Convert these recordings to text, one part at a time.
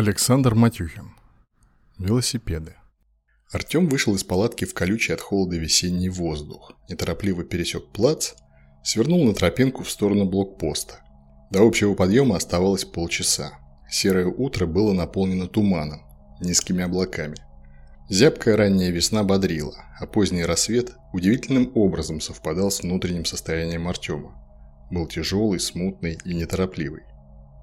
Александр Матюхин. Велосипеды. Артем вышел из палатки в колючий от холода весенний воздух, неторопливо пересек плац, свернул на тропинку в сторону блокпоста. До общего подъема оставалось полчаса. Серое утро было наполнено туманом, низкими облаками. Зябкая ранняя весна бодрила, а поздний рассвет удивительным образом совпадал с внутренним состоянием Артема. Был тяжелый, смутный и неторопливый.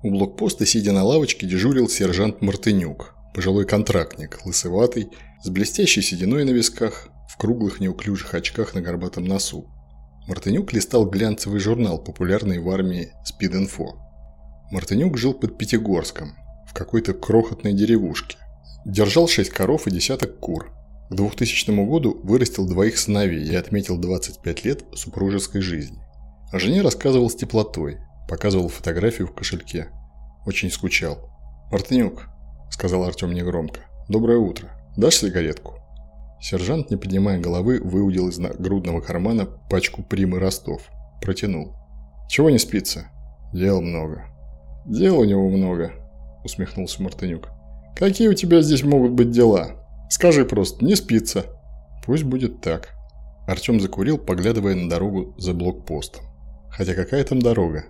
У блокпоста, сидя на лавочке, дежурил сержант Мартынюк, пожилой контрактник, лысоватый, с блестящей сединой на висках, в круглых неуклюжих очках на горбатом носу. Мартынюк листал глянцевый журнал, популярный в армии «Спид-инфо». Мартынюк жил под Пятигорском, в какой-то крохотной деревушке. Держал шесть коров и десяток кур. К 2000 году вырастил двоих сыновей и отметил 25 лет супружеской жизни. О жене рассказывал с теплотой, Показывал фотографию в кошельке. Очень скучал. «Мартынюк», – сказал Артем негромко, – «доброе утро. Дашь сигаретку?» Сержант, не поднимая головы, выудил из грудного кармана пачку примы Ростов. Протянул. «Чего не спится?» «Дел много». «Дел у него много», – усмехнулся Мартынюк. «Какие у тебя здесь могут быть дела? Скажи просто, не спится». «Пусть будет так». Артем закурил, поглядывая на дорогу за блокпостом. Хотя какая там дорога?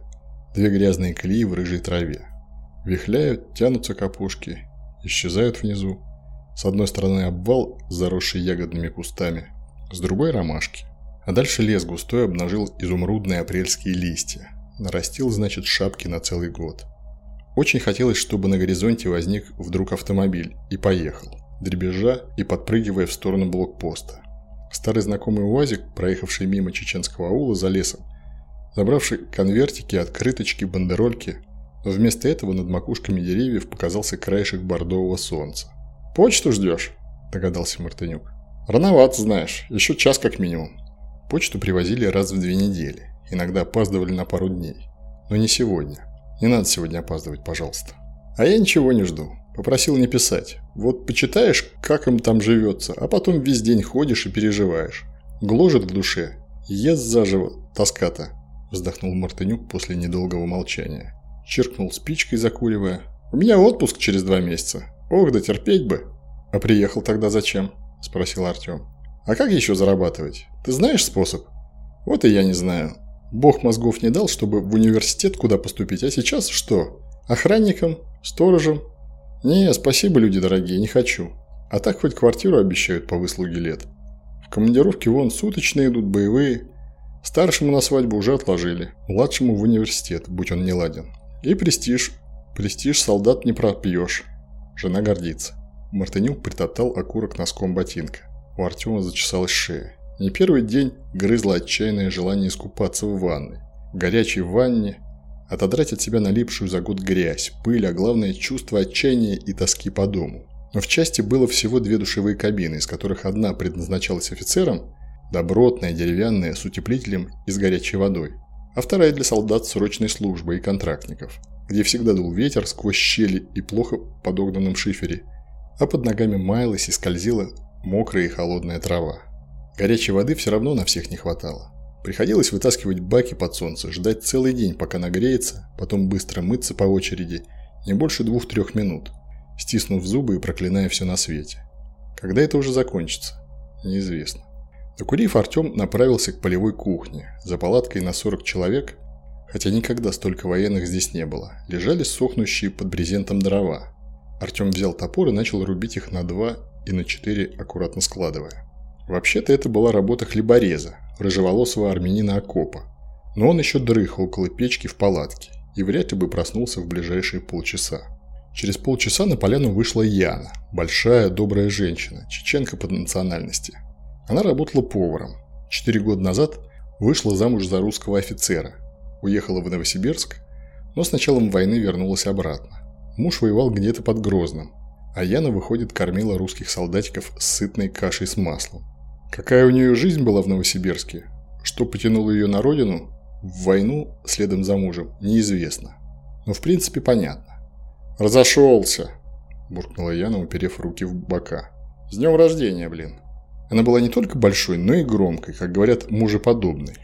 Две грязные колеи в рыжей траве. Вихляют, тянутся капушки, исчезают внизу. С одной стороны обвал, заросший ягодными кустами, с другой – ромашки. А дальше лес густой обнажил изумрудные апрельские листья. Нарастил, значит, шапки на целый год. Очень хотелось, чтобы на горизонте возник вдруг автомобиль и поехал, дребезжа и подпрыгивая в сторону блокпоста. Старый знакомый УАЗик, проехавший мимо чеченского аула за лесом, забравший конвертики, открыточки, бандерольки, но вместо этого над макушками деревьев показался краешек бордового солнца. «Почту ждешь?» – догадался Мартынюк. «Рановато, знаешь, еще час как минимум». Почту привозили раз в две недели, иногда опаздывали на пару дней. Но не сегодня. Не надо сегодня опаздывать, пожалуйста. А я ничего не жду. Попросил не писать. Вот почитаешь, как им там живется, а потом весь день ходишь и переживаешь. Гложет в душе. Ест заживо, тоска-то. Вздохнул Мартынюк после недолгого молчания. Чиркнул спичкой, закуривая. «У меня отпуск через два месяца. Ох, да терпеть бы!» «А приехал тогда зачем?» – спросил Артем. «А как еще зарабатывать? Ты знаешь способ?» «Вот и я не знаю. Бог мозгов не дал, чтобы в университет куда поступить, а сейчас что? Охранником? Сторожем? Не, спасибо, люди дорогие, не хочу. А так хоть квартиру обещают по выслуге лет. В командировке вон суточные идут, боевые. Старшему на свадьбу уже отложили, младшему в университет, будь он не ладен. И престиж. Престиж солдат не пропьешь. Жена гордится. Мартынюк притоптал окурок носком ботинка. У Артема зачесалась шея. Не первый день грызло отчаянное желание искупаться в ванной. В горячей ванне отодрать от себя налипшую за год грязь, пыль, а главное чувство отчаяния и тоски по дому. Но в части было всего две душевые кабины, из которых одна предназначалась офицерам, добротная, деревянная, с утеплителем и с горячей водой, а вторая для солдат срочной службы и контрактников, где всегда дул ветер сквозь щели и плохо подогнанном шифере, а под ногами маялась и скользила мокрая и холодная трава. Горячей воды все равно на всех не хватало. Приходилось вытаскивать баки под солнце, ждать целый день, пока нагреется, потом быстро мыться по очереди, не больше двух-трех минут, стиснув зубы и проклиная все на свете. Когда это уже закончится? Неизвестно. Докурив, Артем направился к полевой кухне. За палаткой на 40 человек, хотя никогда столько военных здесь не было, лежали сохнущие под брезентом дрова. Артем взял топор и начал рубить их на два и на четыре, аккуратно складывая. Вообще-то это была работа хлебореза, рыжеволосого армянина окопа. Но он еще дрых около печки в палатке и вряд ли бы проснулся в ближайшие полчаса. Через полчаса на поляну вышла Яна, большая добрая женщина, чеченка по национальности. Она работала поваром. Четыре года назад вышла замуж за русского офицера. Уехала в Новосибирск, но с началом войны вернулась обратно. Муж воевал где-то под Грозным, а Яна, выходит, кормила русских солдатиков сытной кашей с маслом. Какая у нее жизнь была в Новосибирске, что потянуло ее на родину, в войну следом за мужем, неизвестно. Но в принципе понятно. «Разошелся!» – буркнула Яна, уперев руки в бока. «С днем рождения, блин!» Она была не только большой, но и громкой, как говорят, мужеподобной.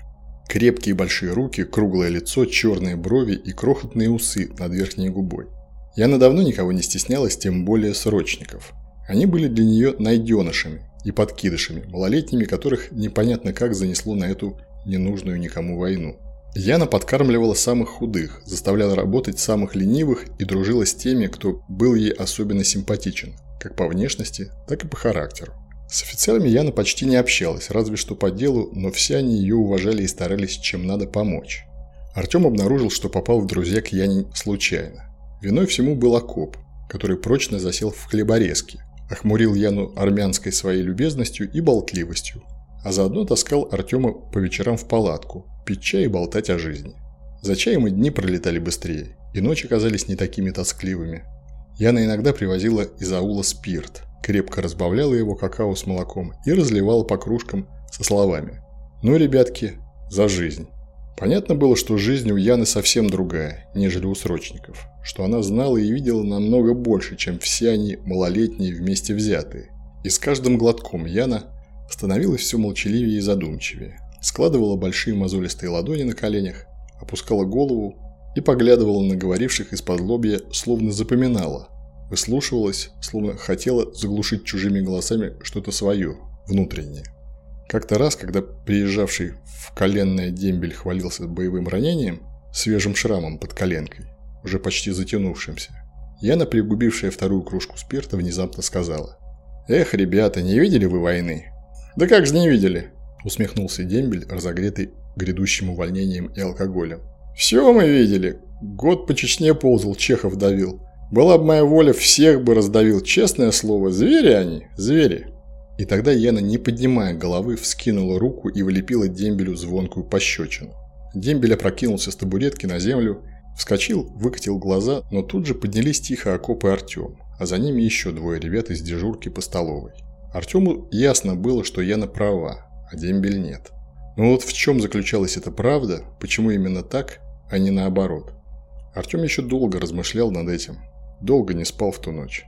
Крепкие большие руки, круглое лицо, черные брови и крохотные усы над верхней губой. Яна давно никого не стеснялась, тем более срочников. Они были для нее найденышами и подкидышами, малолетними, которых непонятно как занесло на эту ненужную никому войну. Яна подкармливала самых худых, заставляла работать самых ленивых и дружила с теми, кто был ей особенно симпатичен, как по внешности, так и по характеру. С офицерами Яна почти не общалась, разве что по делу, но все они ее уважали и старались чем надо помочь. Артем обнаружил, что попал в друзья к Яне случайно. Виной всему был окоп, который прочно засел в хлеборезке, охмурил Яну армянской своей любезностью и болтливостью, а заодно таскал Артема по вечерам в палатку, пить чай и болтать о жизни. За чаем и дни пролетали быстрее, и ночи казались не такими тоскливыми. Яна иногда привозила из аула спирт, крепко разбавляла его какао с молоком и разливала по кружкам со словами «Ну, ребятки, за жизнь». Понятно было, что жизнь у Яны совсем другая, нежели у срочников, что она знала и видела намного больше, чем все они малолетние вместе взятые. И с каждым глотком Яна становилась все молчаливее и задумчивее, складывала большие мозолистые ладони на коленях, опускала голову и поглядывала на говоривших из-под лобья, словно запоминала, выслушивалась, словно хотела заглушить чужими голосами что-то свое, внутреннее. Как-то раз, когда приезжавший в коленное дембель хвалился боевым ранением, свежим шрамом под коленкой, уже почти затянувшимся, Яна, пригубившая вторую кружку спирта, внезапно сказала. «Эх, ребята, не видели вы войны?» «Да как же не видели?» усмехнулся дембель, разогретый грядущим увольнением и алкоголем. «Все мы видели. Год по Чечне ползал, Чехов давил. Была бы моя воля, всех бы раздавил. Честное слово, звери они, звери». И тогда Яна, не поднимая головы, вскинула руку и влепила дембелю звонкую пощечину. Дембель опрокинулся с табуретки на землю, вскочил, выкатил глаза, но тут же поднялись тихо окопы Артем, а за ними еще двое ребят из дежурки по столовой. Артему ясно было, что Яна права, а дембель нет. Но вот в чем заключалась эта правда, почему именно так, а не наоборот. Артем еще долго размышлял над этим, долго не спал в ту ночь.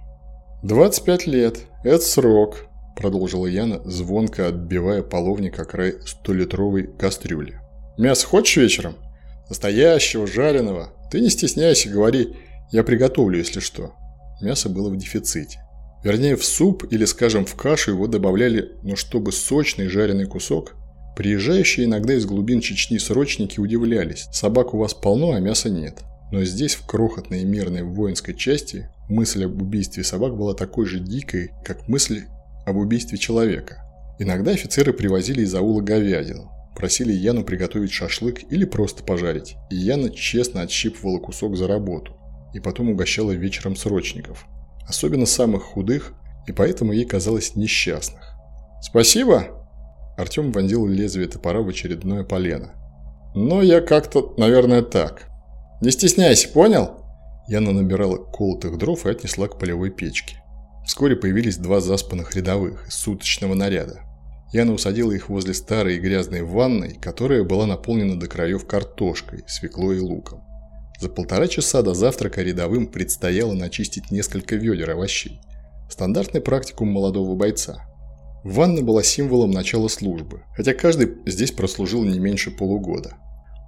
«25 лет, это срок», продолжила Яна, звонко отбивая половник о край столитровой кастрюли. «Мясо хочешь вечером? Настоящего, жареного. Ты не стесняйся, говори, я приготовлю, если что». Мясо было в дефиците. Вернее, в суп или, скажем, в кашу его добавляли, но чтобы сочный жареный кусок. Приезжающие иногда из глубин Чечни срочники удивлялись. Собак у вас полно, а мяса нет. Но здесь, в крохотной и мирной воинской части, мысль об убийстве собак была такой же дикой, как мысль об убийстве человека. Иногда офицеры привозили из аула говядину, просили Яну приготовить шашлык или просто пожарить, и Яна честно отщипывала кусок за работу, и потом угощала вечером срочников, особенно самых худых, и поэтому ей казалось несчастных. «Спасибо!» Артем вонзил лезвие топора в очередное полено. «Но я как-то, наверное, так. Не стесняйся, понял?» Яна набирала колотых дров и отнесла к полевой печке. Вскоре появились два заспанных рядовых из суточного наряда. Яна усадила их возле старой и грязной ванной, которая была наполнена до краев картошкой, свеклой и луком. За полтора часа до завтрака рядовым предстояло начистить несколько ведер овощей. Стандартный практикум молодого бойца. Ванна была символом начала службы, хотя каждый здесь прослужил не меньше полугода.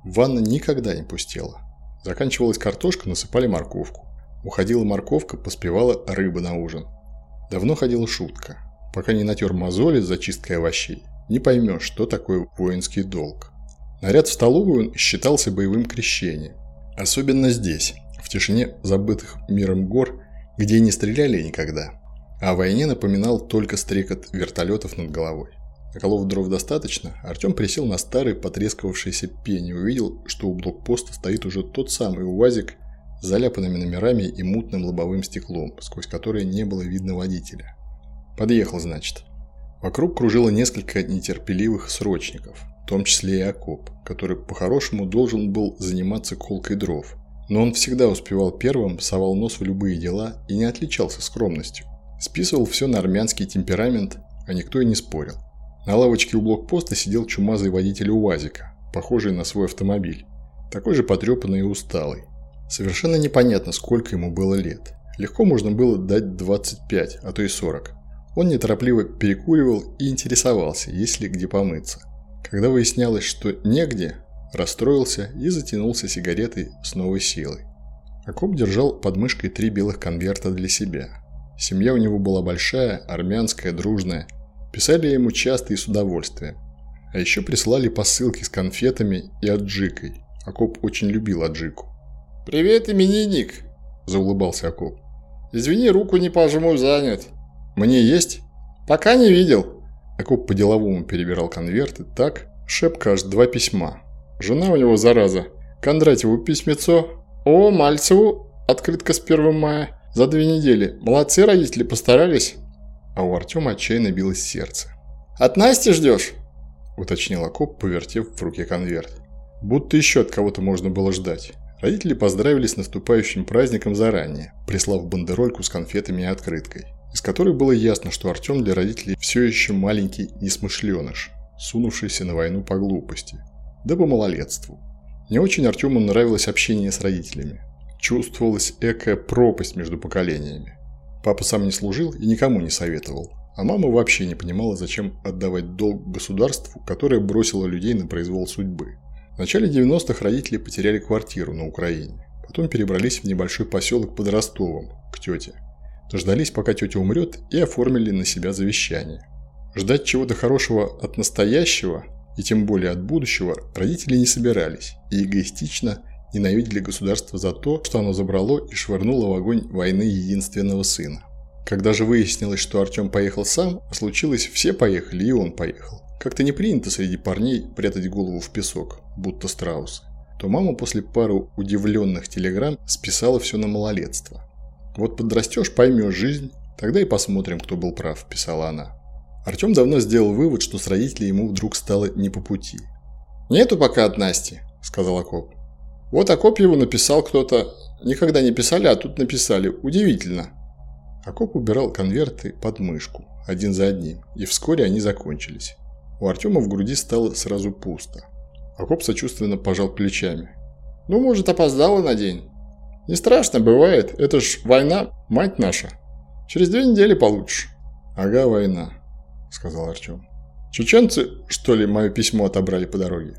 Ванна никогда не пустела. Заканчивалась картошка, насыпали морковку. Уходила морковка, поспевала рыба на ужин. Давно ходила шутка. Пока не натер мозоли с зачисткой овощей, не поймешь, что такое воинский долг. Наряд в столовую считался боевым крещением. Особенно здесь, в тишине забытых миром гор, где не стреляли никогда. А о войне напоминал только стрекот вертолетов над головой. Наколов дров достаточно, Артем присел на старый потрескавшийся пень и увидел, что у блокпоста стоит уже тот самый УАЗик с заляпанными номерами и мутным лобовым стеклом, сквозь которое не было видно водителя. Подъехал, значит. Вокруг кружило несколько нетерпеливых срочников, в том числе и окоп, который по-хорошему должен был заниматься колкой дров. Но он всегда успевал первым, совал нос в любые дела и не отличался скромностью. Списывал все на армянский темперамент, а никто и не спорил. На лавочке у блокпоста сидел чумазый водитель УАЗика, похожий на свой автомобиль, такой же потрепанный и усталый, Совершенно непонятно, сколько ему было лет. Легко можно было дать 25, а то и 40. Он неторопливо перекуривал и интересовался, есть ли где помыться. Когда выяснялось, что негде, расстроился и затянулся сигаретой с новой силой. Акоп держал под мышкой три белых конверта для себя. Семья у него была большая, армянская, дружная. Писали ему часто и с удовольствием. А еще присылали посылки с конфетами и аджикой. Акоп очень любил аджику. «Привет, именинник!» – заулыбался Акоп. «Извини, руку не пожму, занят». «Мне есть?» «Пока не видел». Акоп по-деловому перебирал конверты так, шепка аж два письма. Жена у него зараза. Кондратьеву письмецо, о, Мальцеву открытка с 1 мая. За две недели. Молодцы родители, постарались. А у Артема отчаянно билось сердце. «От Насти ждешь?» – уточнил Акоп, повертев в руке конверт. Будто еще от кого-то можно было ждать. Родители поздравили с наступающим праздником заранее, прислав бандерольку с конфетами и открыткой, из которой было ясно, что Артем для родителей все еще маленький несмышленыш, сунувшийся на войну по глупости, да по малолетству. Не очень Артему нравилось общение с родителями. Чувствовалась экая пропасть между поколениями. Папа сам не служил и никому не советовал, а мама вообще не понимала, зачем отдавать долг государству, которое бросило людей на произвол судьбы. В начале 90-х родители потеряли квартиру на Украине. Потом перебрались в небольшой поселок под Ростовом, к тете. Дождались, пока тетя умрет, и оформили на себя завещание. Ждать чего-то хорошего от настоящего и тем более от будущего, родители не собирались и эгоистично ненавидели государство за то, что оно забрало и швырнуло в огонь войны единственного сына. Когда же выяснилось, что Артем поехал сам, а случилось все поехали и он поехал. Как-то не принято среди парней прятать голову в песок, будто страусы. То мама после пары удивленных телеграмм списала все на малолетство. «Вот подрастешь, поймешь жизнь, тогда и посмотрим, кто был прав», – писала она. Артем давно сделал вывод, что с родителей ему вдруг стало не по пути. «Нету пока от Насти», – сказал Акоп. «Вот Акоп его написал кто-то. Никогда не писали, а тут написали. Удивительно». Акоп убирал конверты под мышку, один за одним, и вскоре они закончились. У Артема в груди стало сразу пусто. Акоп сочувственно пожал плечами. «Ну, может, опоздала на день. Не страшно, бывает. Это ж война, мать наша. Через две недели получишь». «Ага, война. – сказал Артем. «Чеченцы, что ли, мое письмо отобрали по дороге?»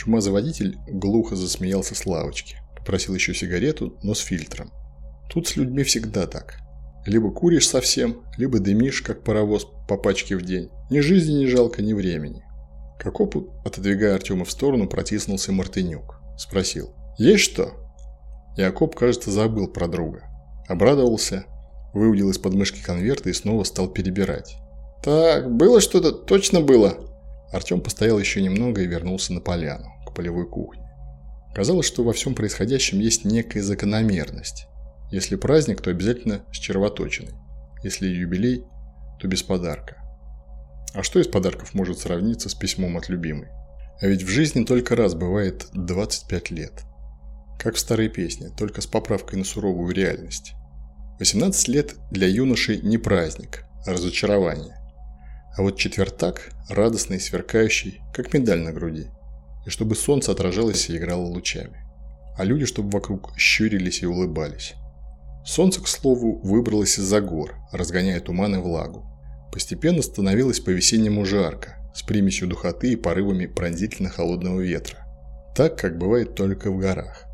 Чумазый водитель глухо засмеялся с лавочки. Попросил еще сигарету, но с фильтром. Тут с людьми всегда так. Либо куришь совсем, либо дымишь, как паровоз, по пачке в день. Ни жизни не жалко, ни времени. Как опыт, отодвигая Артема в сторону, протиснулся Мартынюк. Спросил. «Есть что?» Якоб, кажется, забыл про друга. Обрадовался, выудил из подмышки конверта и снова стал перебирать. «Так, было что-то? Точно было?» Артем постоял еще немного и вернулся на поляну, к полевой кухне. Казалось, что во всем происходящем есть некая закономерность. Если праздник, то обязательно с червоточиной. Если юбилей, то без подарка. А что из подарков может сравниться с письмом от любимой? А ведь в жизни только раз бывает 25 лет. Как в старой песне, только с поправкой на суровую реальность. 18 лет для юношей не праздник, а разочарование. А вот четвертак, радостный, сверкающий, как медаль на груди. И чтобы солнце отражалось и играло лучами. А люди, чтобы вокруг щурились и улыбались. Солнце, к слову, выбралось из-за гор, разгоняя туман и влагу. Постепенно становилось по-весеннему жарко, с примесью духоты и порывами пронзительно холодного ветра. Так, как бывает только в горах.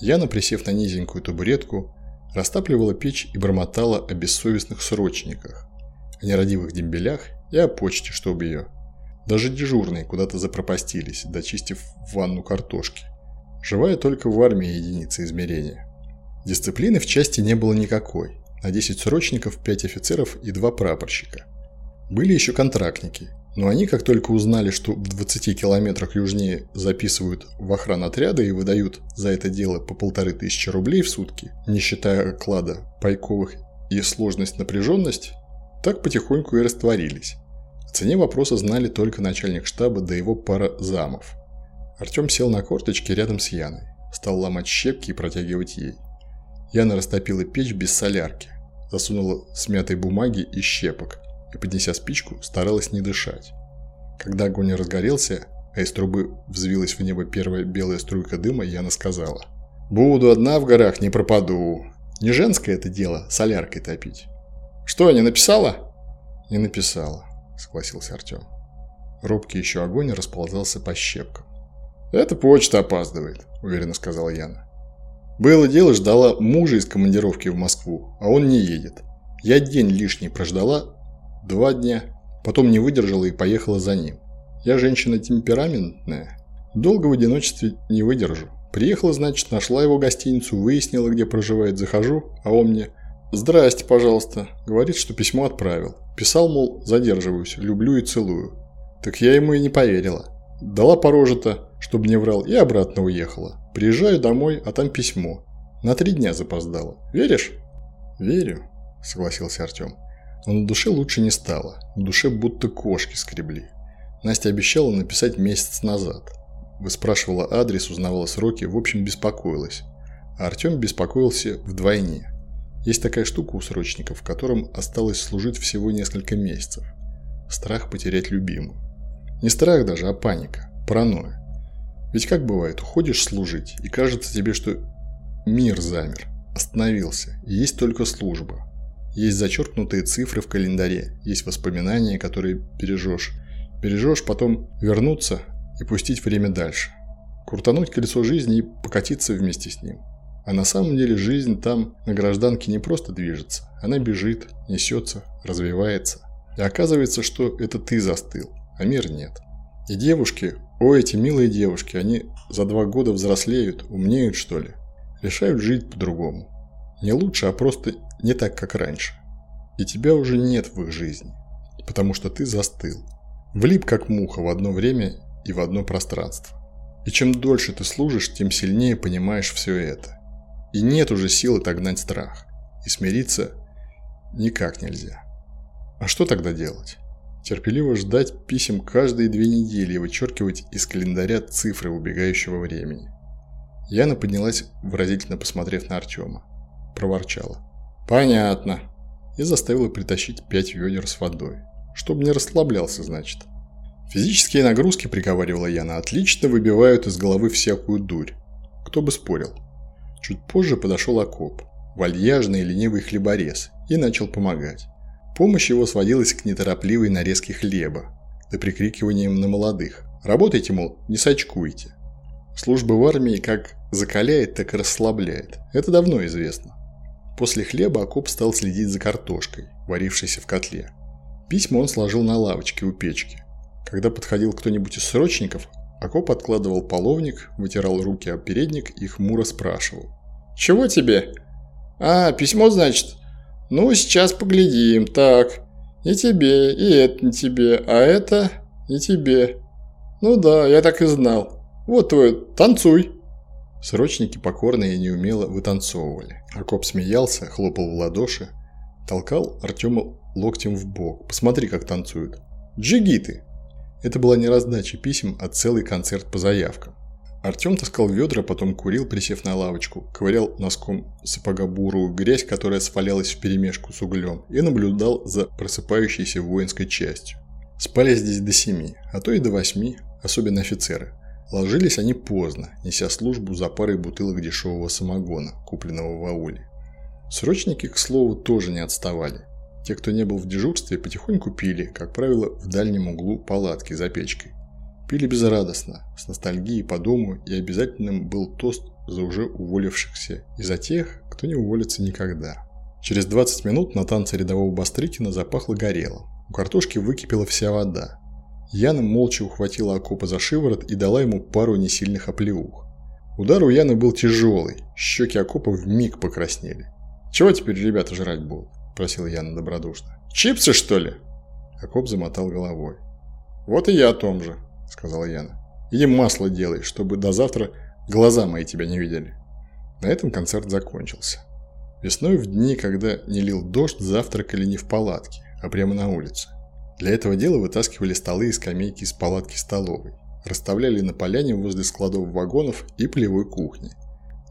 Яна, присев на низенькую табуретку, растапливала печь и бормотала о бессовестных срочниках, о нерадивых дембелях и о почте, чтобы ее. Даже дежурные куда-то запропастились, дочистив ванну картошки. Живая только в армии единица измерения. Дисциплины в части не было никакой. На 10 срочников, 5 офицеров и 2 прапорщика. Были еще контрактники, но они, как только узнали, что в 20 километрах южнее записывают в охранотряды и выдают за это дело по полторы тысячи рублей в сутки, не считая клада пайковых и сложность-напряженность, так потихоньку и растворились. О цене вопроса знали только начальник штаба да его пара замов. Артем сел на корточки рядом с Яной, стал ломать щепки и протягивать ей. Яна растопила печь без солярки, засунула смятой бумаги и щепок и, поднеся спичку, старалась не дышать. Когда огонь разгорелся, а из трубы взвилась в небо первая белая струйка дыма, Яна сказала. «Буду одна в горах, не пропаду. Не женское это дело соляркой топить. «Что, не написала?» «Не написала», – согласился Артем. Робкий еще огонь расползался по щепкам. «Это почта опаздывает», – уверенно сказала Яна. Было дело, ждала мужа из командировки в Москву, а он не едет. Я день лишний прождала, два дня, потом не выдержала и поехала за ним. Я женщина темпераментная, долго в одиночестве не выдержу. Приехала, значит, нашла его гостиницу, выяснила, где проживает, захожу, а он мне «Здрасте, пожалуйста», говорит, что письмо отправил. Писал, мол, задерживаюсь, люблю и целую. Так я ему и не поверила. Дала пороже-то, чтобы не врал, и обратно уехала. Приезжаю домой, а там письмо. На три дня запоздала. Веришь? Верю, согласился Артем. Но на душе лучше не стало. На душе будто кошки скребли. Настя обещала написать месяц назад. Выспрашивала адрес, узнавала сроки, в общем, беспокоилась. А Артем беспокоился вдвойне. Есть такая штука у срочников, которым осталось служить всего несколько месяцев. Страх потерять любимую. Не страх даже, а паника, паранойя. Ведь как бывает, уходишь служить, и кажется тебе, что мир замер, остановился, и есть только служба. Есть зачеркнутые цифры в календаре, есть воспоминания, которые бережешь. Бережешь, потом вернуться и пустить время дальше. Крутануть колесо жизни и покатиться вместе с ним. А на самом деле жизнь там на гражданке не просто движется, она бежит, несется, развивается. И оказывается, что это ты застыл, а мир нет. И девушки, о, эти милые девушки, они за два года взрослеют, умнеют что ли. Решают жить по-другому. Не лучше, а просто не так, как раньше. И тебя уже нет в их жизни, потому что ты застыл. Влип как муха в одно время и в одно пространство. И чем дольше ты служишь, тем сильнее понимаешь все это. И нет уже сил отогнать страх. И смириться никак нельзя. А что тогда делать? терпеливо ждать писем каждые две недели и вычеркивать из календаря цифры убегающего времени. Яна поднялась, выразительно посмотрев на Артема. Проворчала. «Понятно». И заставила притащить пять ведер с водой. Чтобы не расслаблялся, значит. Физические нагрузки, приговаривала Яна, отлично выбивают из головы всякую дурь. Кто бы спорил. Чуть позже подошел окоп, вальяжный и ленивый хлеборез, и начал помогать. Помощь его сводилась к неторопливой нарезке хлеба, да прикрикиванием на молодых. Работайте, мол, не сочкуйте. Служба в армии как закаляет, так и расслабляет. Это давно известно. После хлеба окоп стал следить за картошкой, варившейся в котле. Письма он сложил на лавочке у печки. Когда подходил кто-нибудь из срочников, окоп откладывал половник, вытирал руки об передник и хмуро спрашивал. «Чего тебе?» «А, письмо, значит?» Ну, сейчас поглядим. Так, и тебе, и это не тебе, а это не тебе. Ну да, я так и знал. Вот твой, танцуй. Срочники покорно и неумело вытанцовывали. Акоп смеялся, хлопал в ладоши, толкал Артема локтем в бок. Посмотри, как танцуют. Джигиты! Это была не раздача писем, а целый концерт по заявкам. Артем таскал ведра, потом курил, присев на лавочку, ковырял носком сапога бурую грязь, которая свалялась перемешку с углем, и наблюдал за просыпающейся воинской частью. Спали здесь до семи, а то и до восьми, особенно офицеры. Ложились они поздно, неся службу за парой бутылок дешевого самогона, купленного в ауле. Срочники, к слову, тоже не отставали. Те, кто не был в дежурстве, потихоньку пили, как правило, в дальнем углу палатки за печкой. Пили безрадостно, с ностальгией по дому, и обязательным был тост за уже уволившихся и за тех, кто не уволится никогда. Через 20 минут на танце рядового Бастрыкина запахло горелым. У картошки выкипела вся вода. Яна молча ухватила окопа за шиворот и дала ему пару несильных оплеух. Удар у Яны был тяжелый, щеки окопа вмиг покраснели. «Чего теперь ребята жрать будут?» – просила Яна добродушно. «Чипсы, что ли?» Окоп замотал головой. «Вот и я о том же», – сказала Яна. «Иди масло делай, чтобы до завтра глаза мои тебя не видели». На этом концерт закончился. Весной в дни, когда не лил дождь, завтракали не в палатке, а прямо на улице. Для этого дела вытаскивали столы и скамейки из палатки столовой, расставляли на поляне возле складов вагонов и полевой кухни.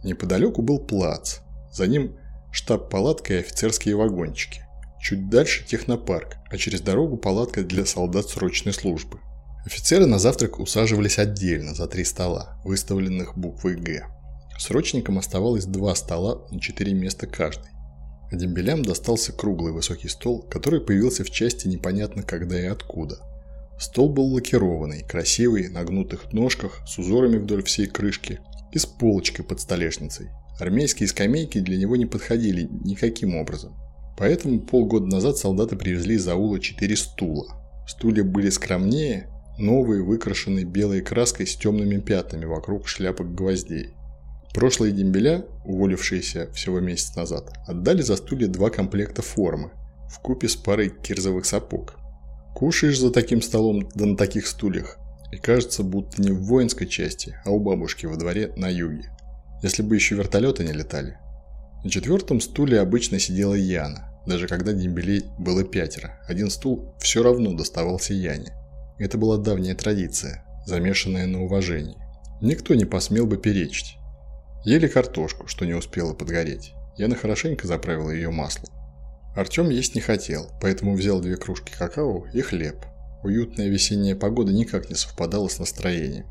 Неподалеку был плац, за ним штаб-палатка и офицерские вагончики. Чуть дальше технопарк, а через дорогу палатка для солдат срочной службы. Офицеры на завтрак усаживались отдельно за три стола, выставленных буквой «Г». Срочникам оставалось два стола на четыре места каждый. А дембелям достался круглый высокий стол, который появился в части непонятно когда и откуда. Стол был лакированный, красивый, на гнутых ножках, с узорами вдоль всей крышки и с полочкой под столешницей. Армейские скамейки для него не подходили никаким образом. Поэтому полгода назад солдаты привезли из аула четыре стула. Стулья были скромнее, новые, выкрашенные белой краской с темными пятнами вокруг шляпок гвоздей. Прошлые дембеля, уволившиеся всего месяц назад, отдали за стулья два комплекта формы, в купе с парой кирзовых сапог. Кушаешь за таким столом, да на таких стульях, и кажется, будто не в воинской части, а у бабушки во дворе на юге. Если бы еще вертолеты не летали. На четвертом стуле обычно сидела Яна, даже когда дембелей было пятеро. Один стул все равно доставался Яне. Это была давняя традиция, замешанная на уважении. Никто не посмел бы перечить. Ели картошку, что не успела подгореть. Яна хорошенько заправила ее маслом. Артем есть не хотел, поэтому взял две кружки какао и хлеб. Уютная весенняя погода никак не совпадала с настроением.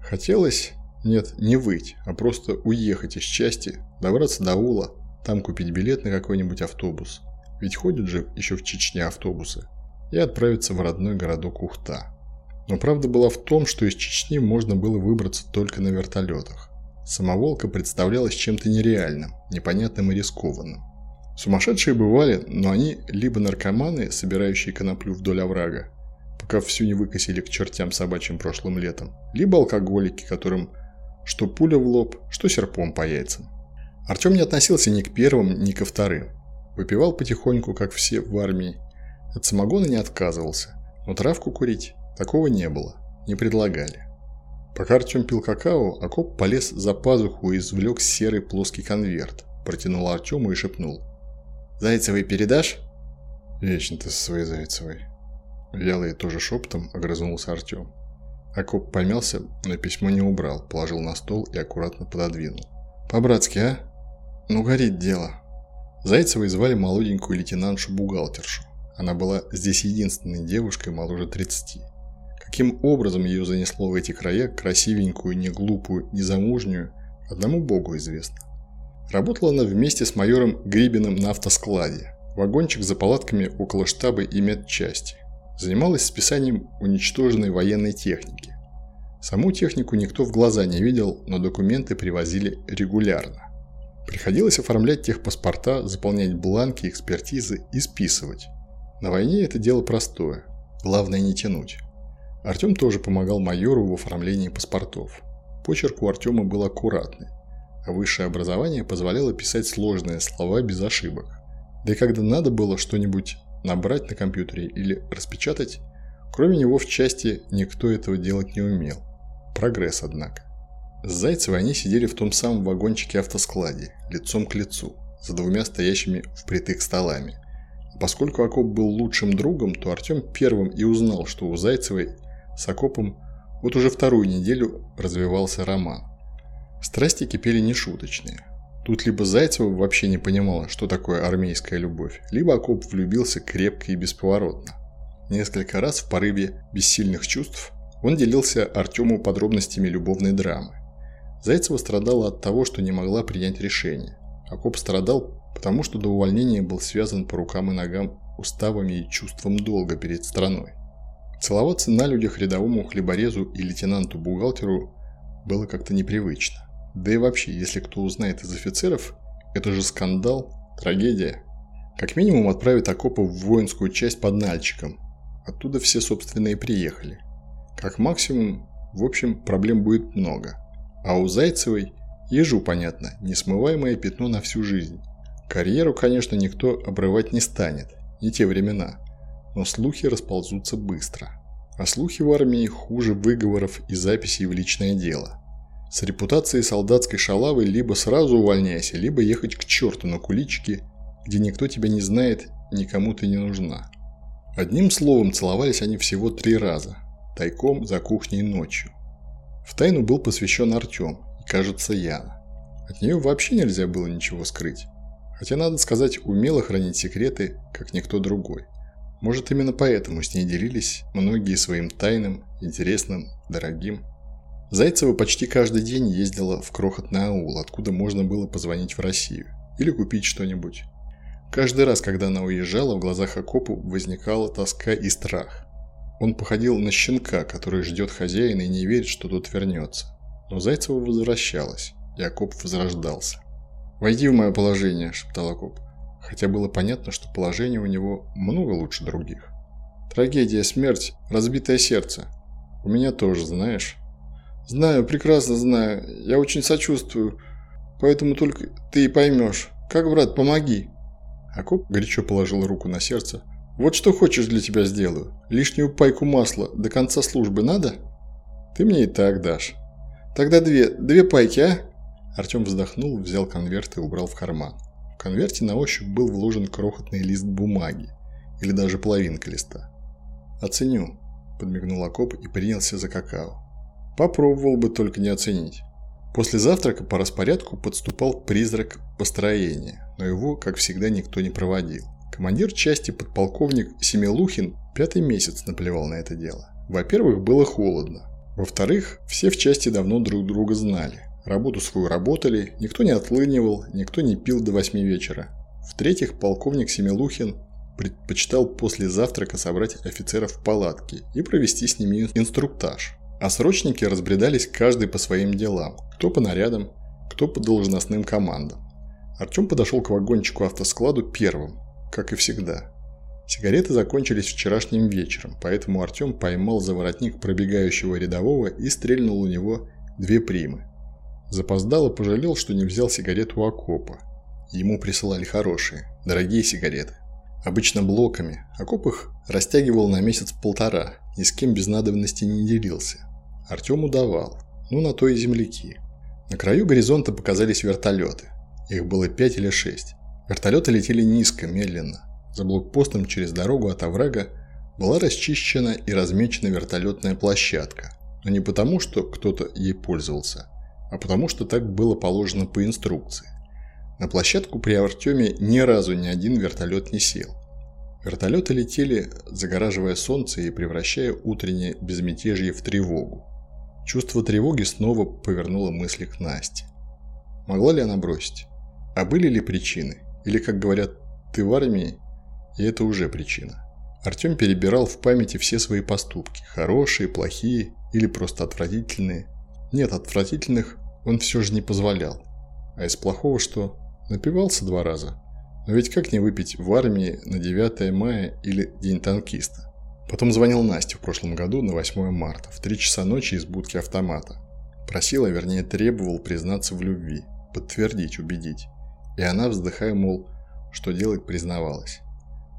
Хотелось нет, не выть, а просто уехать из части, добраться до Ула, там купить билет на какой-нибудь автобус. Ведь ходят же еще в Чечне автобусы. И отправиться в родной городок Ухта. Но правда была в том, что из Чечни можно было выбраться только на вертолетах. Самоволка представлялась чем-то нереальным, непонятным и рискованным. Сумасшедшие бывали, но они либо наркоманы, собирающие коноплю вдоль оврага, пока всю не выкосили к чертям собачьим прошлым летом, либо алкоголики, которым что пуля в лоб, что серпом по яйцам. Артем не относился ни к первым, ни ко вторым. Выпивал потихоньку, как все в армии. От самогона не отказывался, но травку курить такого не было, не предлагали. Пока Артем пил какао, окоп полез за пазуху и извлек серый плоский конверт, протянул Артему и шепнул. «Зайцевой передашь?» «Вечно ты со своей Зайцевой». Вялый тоже шепотом огрызнулся Артем. Акоп помялся, но письмо не убрал, положил на стол и аккуратно пододвинул. «По-братски, а? Ну, горит дело». Зайцевой звали молоденькую лейтенантшу-бухгалтершу. Она была здесь единственной девушкой моложе 30. Каким образом ее занесло в эти края, красивенькую, не глупую, не замужнюю, одному богу известно. Работала она вместе с майором Грибиным на автоскладе. Вагончик за палатками около штаба и медчасти занималась списанием уничтоженной военной техники. Саму технику никто в глаза не видел, но документы привозили регулярно. Приходилось оформлять техпаспорта, заполнять бланки, экспертизы и списывать. На войне это дело простое. Главное не тянуть. Артем тоже помогал майору в оформлении паспортов. Почерк у Артема был аккуратный, а высшее образование позволяло писать сложные слова без ошибок. Да и когда надо было что-нибудь набрать на компьютере или распечатать, кроме него в части никто этого делать не умел. Прогресс, однако. С Зайцевой они сидели в том самом вагончике-автоскладе, лицом к лицу, за двумя стоящими впритык столами. Поскольку Акоп был лучшим другом, то Артем первым и узнал, что у Зайцевой с Акопом вот уже вторую неделю развивался роман. Страсти кипели нешуточные. Тут либо Зайцева вообще не понимала, что такое армейская любовь, либо Акоп влюбился крепко и бесповоротно. Несколько раз в порыве бессильных чувств он делился Артему подробностями любовной драмы. Зайцева страдала от того, что не могла принять решение. Акоп страдал, потому что до увольнения был связан по рукам и ногам уставами и чувством долга перед страной. Целоваться на людях рядовому хлеборезу и лейтенанту-бухгалтеру было как-то непривычно. Да и вообще, если кто узнает из офицеров, это же скандал, трагедия. Как минимум отправят окопы в воинскую часть под Нальчиком. Оттуда все, собственно, и приехали. Как максимум, в общем, проблем будет много. А у Зайцевой, ежу понятно, несмываемое пятно на всю жизнь. Карьеру, конечно, никто обрывать не станет, не те времена. Но слухи расползутся быстро. А слухи в армии хуже выговоров и записей в личное дело – с репутацией солдатской шалавы либо сразу увольняйся, либо ехать к черту на куличке, где никто тебя не знает, никому ты не нужна. Одним словом, целовались они всего три раза, тайком за кухней ночью. В тайну был посвящен Артем и, кажется, Яна. От нее вообще нельзя было ничего скрыть. Хотя, надо сказать, умела хранить секреты, как никто другой. Может, именно поэтому с ней делились многие своим тайным, интересным, дорогим Зайцева почти каждый день ездила в крохотный аул, откуда можно было позвонить в Россию или купить что-нибудь. Каждый раз, когда она уезжала, в глазах Акопу возникала тоска и страх. Он походил на щенка, который ждет хозяина и не верит, что тот вернется. Но Зайцева возвращалась, и Акоп возрождался. «Войди в мое положение», – шептал Акоп. Хотя было понятно, что положение у него много лучше других. «Трагедия, смерть, разбитое сердце. У меня тоже, знаешь?» «Знаю, прекрасно знаю. Я очень сочувствую. Поэтому только ты и поймешь. Как, брат, помоги!» Акоп горячо положил руку на сердце. «Вот что хочешь для тебя сделаю. Лишнюю пайку масла до конца службы надо?» «Ты мне и так дашь». «Тогда две, две пайки, а?» Артем вздохнул, взял конверт и убрал в карман. В конверте на ощупь был вложен крохотный лист бумаги, или даже половинка листа. «Оценю», – подмигнул Акоп и принялся за какао. «Попробовал бы только не оценить». После завтрака по распорядку подступал призрак построения, но его, как всегда, никто не проводил. Командир части подполковник Семилухин пятый месяц наплевал на это дело. Во-первых, было холодно. Во-вторых, все в части давно друг друга знали. Работу свою работали, никто не отлынивал, никто не пил до восьми вечера. В-третьих, полковник Семилухин предпочитал после завтрака собрать офицеров в палатке и провести с ними инструктаж. А срочники разбредались каждый по своим делам, кто по нарядам, кто по должностным командам. Артем подошел к вагончику автоскладу первым, как и всегда. Сигареты закончились вчерашним вечером, поэтому Артем поймал за воротник пробегающего рядового и стрельнул у него две примы. Запоздало пожалел, что не взял сигарету у окопа. Ему присылали хорошие, дорогие сигареты. Обычно блоками. Окоп их растягивал на месяц-полтора, ни с кем без надобности не делился. Артему давал. Ну, на то и земляки. На краю горизонта показались вертолеты. Их было пять или шесть. Вертолеты летели низко, медленно. За блокпостом через дорогу от оврага была расчищена и размечена вертолетная площадка. Но не потому, что кто-то ей пользовался, а потому что так было положено по инструкции. На площадку при Артеме ни разу ни один вертолет не сел. Вертолеты летели, загораживая солнце и превращая утреннее безмятежье в тревогу. Чувство тревоги снова повернуло мысли к Насте. Могла ли она бросить? А были ли причины? Или, как говорят, ты в армии, и это уже причина. Артем перебирал в памяти все свои поступки, хорошие, плохие или просто отвратительные. Нет, отвратительных он все же не позволял. А из плохого что? Напивался два раза. Но ведь как не выпить в армии на 9 мая или День танкиста? Потом звонил Насте в прошлом году на 8 марта в 3 часа ночи из будки автомата. Просил, а вернее требовал признаться в любви, подтвердить, убедить. И она, вздыхая, мол, что делать, признавалась.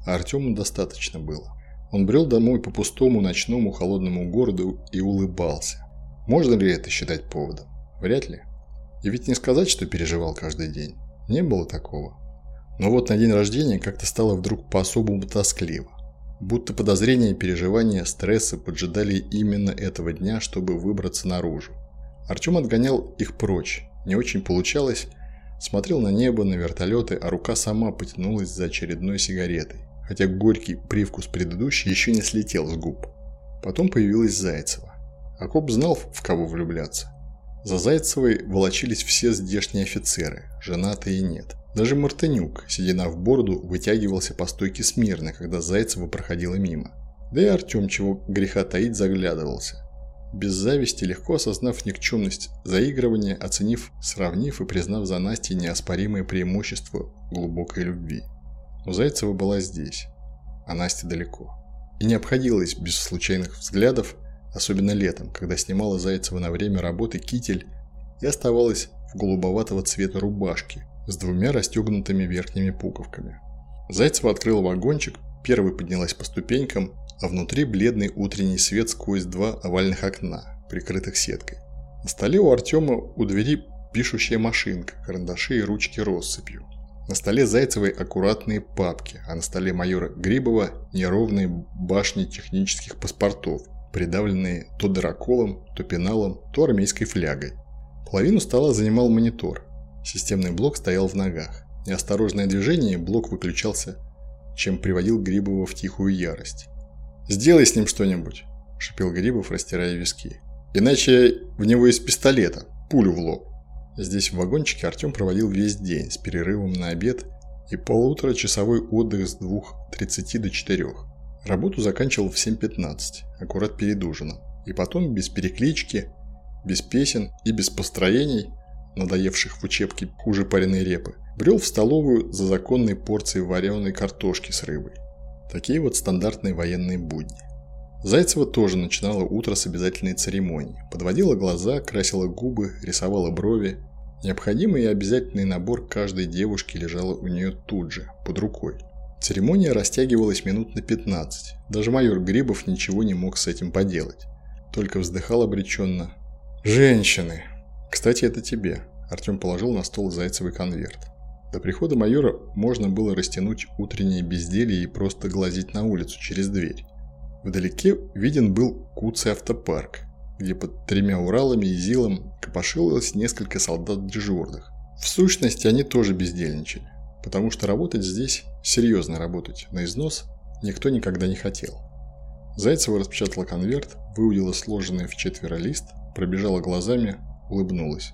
А Артему достаточно было. Он брел домой по пустому ночному холодному городу и улыбался. Можно ли это считать поводом? Вряд ли. И ведь не сказать, что переживал каждый день. Не было такого. Но вот на день рождения как-то стало вдруг по-особому тоскливо. Будто подозрения, переживания, стрессы поджидали именно этого дня, чтобы выбраться наружу. Артем отгонял их прочь. Не очень получалось. Смотрел на небо, на вертолеты, а рука сама потянулась за очередной сигаретой. Хотя горький привкус предыдущий еще не слетел с губ. Потом появилась Зайцева. Акоп знал, в кого влюбляться. За Зайцевой волочились все здешние офицеры, женатые и нет. Даже Мартынюк, седина в бороду, вытягивался по стойке смирно, когда Зайцева проходила мимо. Да и Артем, чего греха таить, заглядывался. Без зависти, легко осознав никчемность заигрывания, оценив, сравнив и признав за Настей неоспоримое преимущество глубокой любви. Но Зайцева была здесь, а Настя далеко. И не обходилась без случайных взглядов, особенно летом, когда снимала Зайцева на время работы китель и оставалась в голубоватого цвета рубашке с двумя расстегнутыми верхними пуговками. Зайцева открыла вагончик, первой поднялась по ступенькам, а внутри бледный утренний свет сквозь два овальных окна, прикрытых сеткой. На столе у Артема у двери пишущая машинка, карандаши и ручки россыпью. На столе Зайцевой аккуратные папки, а на столе майора Грибова неровные башни технических паспортов, придавленные то драколом, то пеналом, то армейской флягой. Половину стола занимал монитор. Системный блок стоял в ногах. Неосторожное движение, блок выключался, чем приводил Грибова в тихую ярость. «Сделай с ним что-нибудь», – шипел Грибов, растирая виски. «Иначе в него из пистолета, пулю в лоб». Здесь в вагончике Артем проводил весь день с перерывом на обед и полуторачасовой отдых с 2.30 до 4. Работу заканчивал в 7.15, аккурат перед ужином. И потом без переклички, без песен и без построений надоевших в учебке хуже пареной репы, брел в столовую за законной порцией вареной картошки с рыбой. Такие вот стандартные военные будни. Зайцева тоже начинала утро с обязательной церемонии. Подводила глаза, красила губы, рисовала брови. Необходимый и обязательный набор каждой девушки лежал у нее тут же, под рукой. Церемония растягивалась минут на 15. Даже майор Грибов ничего не мог с этим поделать. Только вздыхал обреченно. «Женщины!» «Кстати, это тебе», – Артем положил на стол зайцевый конверт. До прихода майора можно было растянуть утреннее безделье и просто глазить на улицу через дверь. Вдалеке виден был куцый автопарк, где под тремя Уралами и Зилом копошилось несколько солдат дежурных. В сущности, они тоже бездельничали, потому что работать здесь, серьезно работать, на износ, никто никогда не хотел. Зайцева распечатала конверт, выудила сложенный в четверо лист, пробежала глазами, улыбнулась.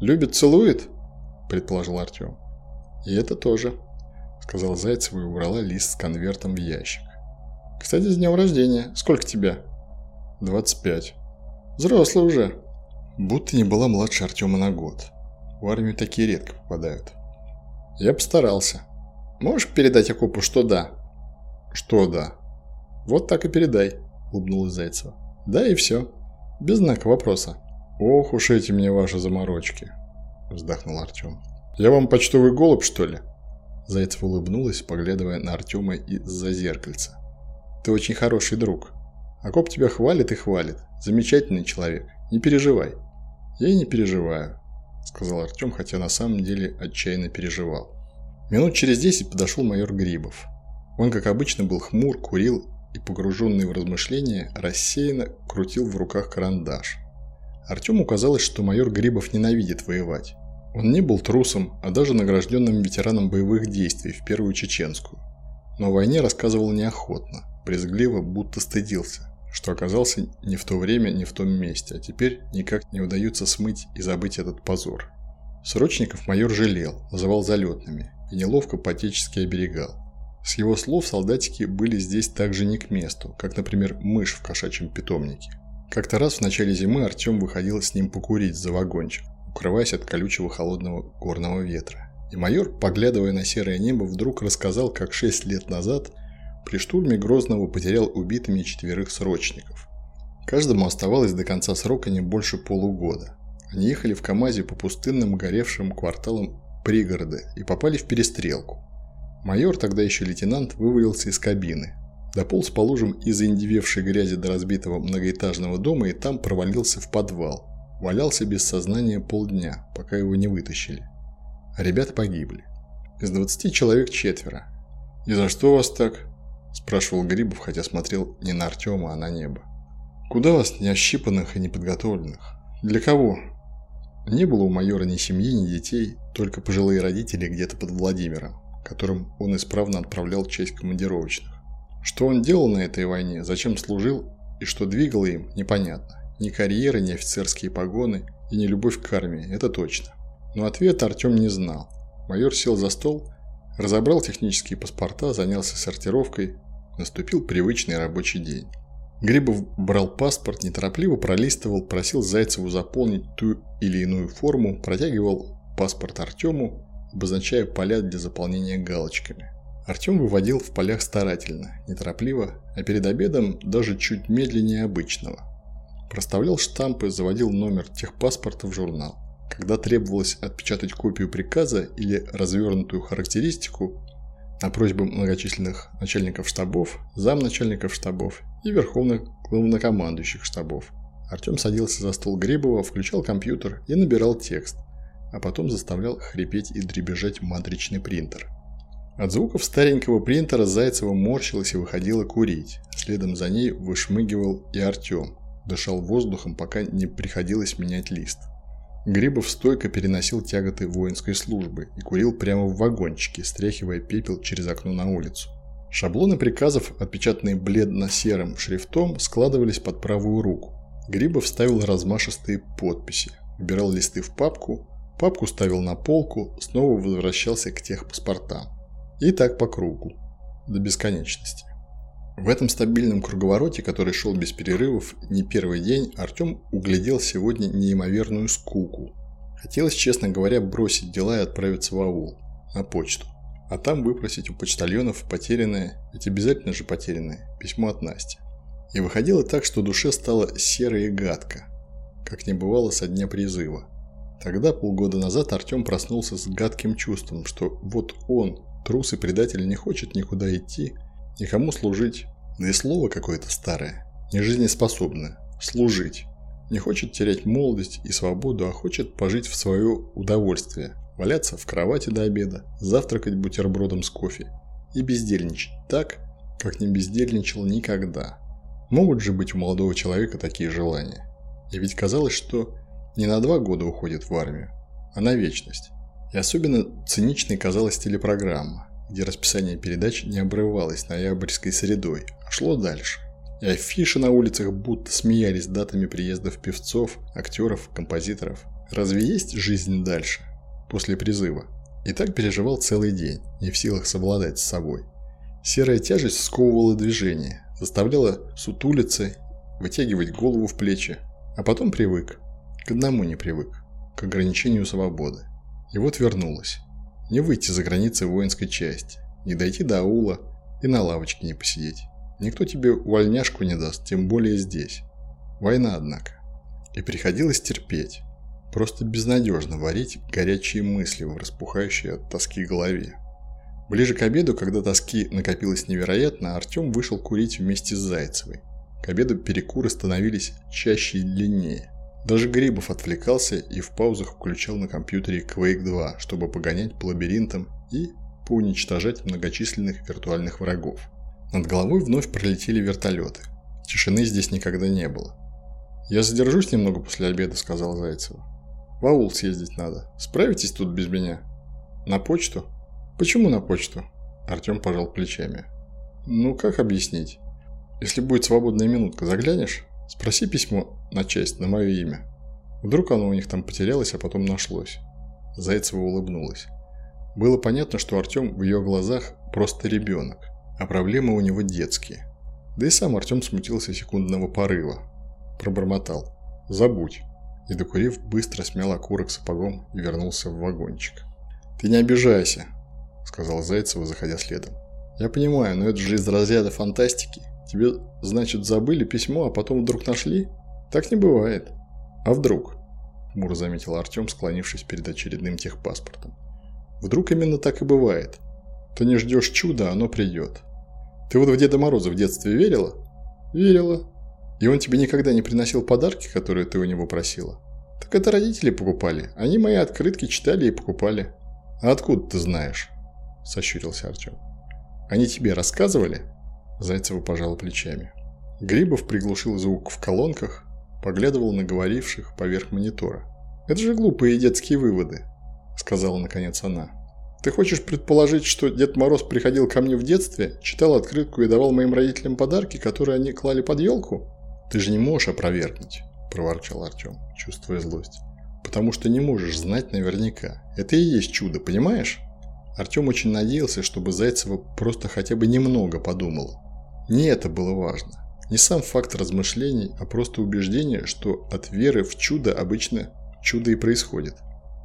«Любит, целует?» – предположил Артем. «И это тоже», – сказала Зайцева и убрала лист с конвертом в ящик. «Кстати, с днем рождения. Сколько тебя?» «25». «Взрослый уже». Будто не была младше Артема на год. В армию такие редко попадают. «Я постарался. Можешь передать окопу, что да?» «Что да?» «Вот так и передай», – улыбнулась Зайцева. «Да и все. Без знака вопроса». «Ох уж эти мне ваши заморочки», – вздохнул Артем. «Я вам почтовый голубь, что ли?» Зайцева улыбнулась, поглядывая на Артема из-за зеркальца. «Ты очень хороший друг. Акоп тебя хвалит и хвалит. Замечательный человек. Не переживай». «Я и не переживаю», – сказал Артем, хотя на самом деле отчаянно переживал. Минут через десять подошел майор Грибов. Он, как обычно, был хмур, курил и, погруженный в размышления, рассеянно крутил в руках карандаш. Артему казалось, что майор Грибов ненавидит воевать. Он не был трусом, а даже награжденным ветераном боевых действий в Первую Чеченскую. Но о войне рассказывал неохотно, брезгливо, будто стыдился, что оказался не в то время, не в том месте, а теперь никак не удается смыть и забыть этот позор. Срочников майор жалел, называл залетными и неловко по-отечески оберегал. С его слов солдатики были здесь также не к месту, как, например, мышь в кошачьем питомнике. Как-то раз в начале зимы Артем выходил с ним покурить за вагончик, укрываясь от колючего холодного горного ветра. И майор, поглядывая на серое небо, вдруг рассказал, как шесть лет назад при штурме Грозного потерял убитыми четверых срочников. Каждому оставалось до конца срока не больше полугода. Они ехали в КАМАЗе по пустынным горевшим кварталам пригорода и попали в перестрелку. Майор, тогда еще лейтенант, вывалился из кабины. Дополз по лужам из индивевшей грязи до разбитого многоэтажного дома и там провалился в подвал. Валялся без сознания полдня, пока его не вытащили. Ребята погибли. Из 20 человек четверо. «И за что вас так?» – спрашивал Грибов, хотя смотрел не на Артема, а на небо. «Куда вас неощипанных и неподготовленных? Для кого?» Не было у майора ни семьи, ни детей, только пожилые родители где-то под Владимиром которым он исправно отправлял часть командировочных. Что он делал на этой войне, зачем служил и что двигало им, непонятно. Ни карьеры, ни офицерские погоны и не любовь к армии, это точно. Но ответа Артем не знал. Майор сел за стол, разобрал технические паспорта, занялся сортировкой. Наступил привычный рабочий день. Грибов брал паспорт, неторопливо пролистывал, просил Зайцеву заполнить ту или иную форму, протягивал паспорт Артему, обозначая поля для заполнения галочками. Артем выводил в полях старательно, неторопливо, а перед обедом даже чуть медленнее обычного. Проставлял штампы, заводил номер техпаспорта в журнал. Когда требовалось отпечатать копию приказа или развернутую характеристику, на просьбу многочисленных начальников штабов, замначальников штабов и верховных главнокомандующих штабов, Артем садился за стол Грибова, включал компьютер и набирал текст, а потом заставлял хрипеть и дребезжать матричный принтер. От звуков старенького принтера Зайцева морщилась и выходила курить. Следом за ней вышмыгивал и Артем. Дышал воздухом, пока не приходилось менять лист. Грибов стойко переносил тяготы воинской службы и курил прямо в вагончике, стряхивая пепел через окно на улицу. Шаблоны приказов, отпечатанные бледно-серым шрифтом, складывались под правую руку. Грибов ставил размашистые подписи, убирал листы в папку, Папку ставил на полку, снова возвращался к техпаспортам. И так по кругу. До бесконечности. В этом стабильном круговороте, который шел без перерывов не первый день, Артем углядел сегодня неимоверную скуку. Хотелось, честно говоря, бросить дела и отправиться в аул, на почту. А там выпросить у почтальонов потерянное, ведь обязательно же потерянное, письмо от Насти. И выходило так, что душе стало серо и гадко, как не бывало со дня призыва. Тогда, полгода назад, Артем проснулся с гадким чувством, что вот он, трус и предатель, не хочет никуда идти, никому служить, да и слово какое-то старое, нежизнеспособное – служить. Не хочет терять молодость и свободу, а хочет пожить в свое удовольствие, валяться в кровати до обеда, завтракать бутербродом с кофе и бездельничать так, как не бездельничал никогда. Могут же быть у молодого человека такие желания. И ведь казалось, что не на два года уходит в армию, а на вечность. И особенно циничной казалась телепрограмма, где расписание передач не обрывалось ноябрьской средой, а шло дальше. И афиши на улицах будто смеялись датами приездов певцов, актеров, композиторов. Разве есть жизнь дальше? после призыва. И так переживал целый день, не в силах совладать с собой. Серая тяжесть сковывала движение, заставляла сутулиться, вытягивать голову в плечи, а потом привык. К одному не привык, к ограничению свободы. И вот вернулась. Не выйти за границы воинской части, не дойти до аула и на лавочке не посидеть. Никто тебе увольняшку не даст, тем более здесь. Война, однако. И приходилось терпеть. Просто безнадежно варить горячие мысли в распухающей от тоски голове. Ближе к обеду, когда тоски накопилось невероятно, Артем вышел курить вместе с Зайцевой. К обеду перекуры становились чаще и длиннее. Даже Грибов отвлекался и в паузах включал на компьютере Quake 2, чтобы погонять по лабиринтам и поуничтожать многочисленных виртуальных врагов. Над головой вновь пролетели вертолеты. Тишины здесь никогда не было. «Я задержусь немного после обеда», — сказал Зайцева. В аул съездить надо. Справитесь тут без меня? На почту? Почему на почту? Артем пожал плечами. Ну, как объяснить? Если будет свободная минутка, заглянешь? Спроси письмо на честь, на мое имя. Вдруг оно у них там потерялось, а потом нашлось. Зайцева улыбнулась. Было понятно, что Артем в ее глазах просто ребенок, а проблемы у него детские. Да и сам Артем смутился секундного порыва. Пробормотал. «Забудь» и, докурив, быстро смял окурок сапогом и вернулся в вагончик. «Ты не обижайся», – сказал Зайцева, заходя следом. «Я понимаю, но это же из разряда фантастики. Тебе, значит, забыли письмо, а потом вдруг нашли? Так не бывает. А вдруг?» – хмуро заметил Артем, склонившись перед очередным техпаспортом. «Вдруг именно так и бывает. Ты не ждешь чуда, оно придет. Ты вот в Деда Мороза в детстве верила?» «Верила», и он тебе никогда не приносил подарки, которые ты у него просила? Так это родители покупали. Они мои открытки читали и покупали. А откуда ты знаешь? Сощурился Артем. Они тебе рассказывали? Зайцева пожала плечами. Грибов приглушил звук в колонках, поглядывал на говоривших поверх монитора. «Это же глупые детские выводы», — сказала наконец она. «Ты хочешь предположить, что Дед Мороз приходил ко мне в детстве, читал открытку и давал моим родителям подарки, которые они клали под елку?» «Ты же не можешь опровергнуть», – проворчал Артем, чувствуя злость. «Потому что не можешь знать наверняка. Это и есть чудо, понимаешь?» Артем очень надеялся, чтобы Зайцева просто хотя бы немного подумала. Не это было важно. Не сам факт размышлений, а просто убеждение, что от веры в чудо обычно чудо и происходит.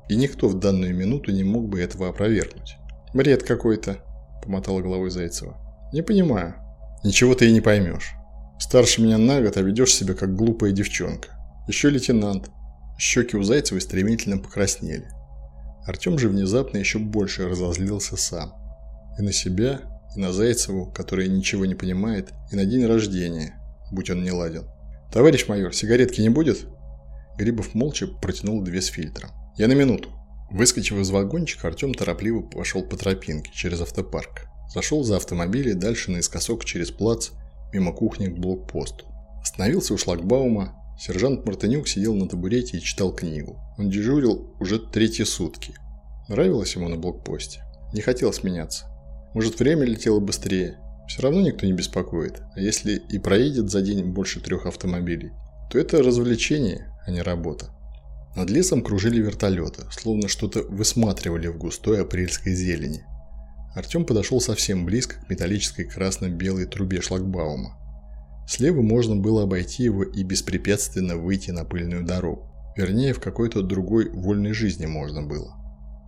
И никто в данную минуту не мог бы этого опровергнуть. «Бред какой-то», – помотала головой Зайцева. «Не понимаю». «Ничего ты и не поймешь. Старше меня на год, а ведешь себя как глупая девчонка. Еще лейтенант. Щеки у Зайцевой стремительно покраснели. Артем же внезапно еще больше разозлился сам. И на себя, и на Зайцеву, которая ничего не понимает, и на день рождения, будь он не ладен. «Товарищ майор, сигаретки не будет?» Грибов молча протянул две с фильтром. «Я на минуту». Выскочив из вагончика, Артем торопливо пошел по тропинке через автопарк. Зашел за автомобиль и дальше наискосок через плац мимо кухни к блокпосту. Остановился у шлагбаума. Сержант Мартынюк сидел на табурете и читал книгу. Он дежурил уже третьи сутки. Нравилось ему на блокпосте. Не хотел сменяться. Может, время летело быстрее. Все равно никто не беспокоит. А если и проедет за день больше трех автомобилей, то это развлечение, а не работа. Над лесом кружили вертолеты, словно что-то высматривали в густой апрельской зелени. Артем подошел совсем близко к металлической красно-белой трубе шлагбаума. Слева можно было обойти его и беспрепятственно выйти на пыльную дорогу. Вернее, в какой-то другой вольной жизни можно было.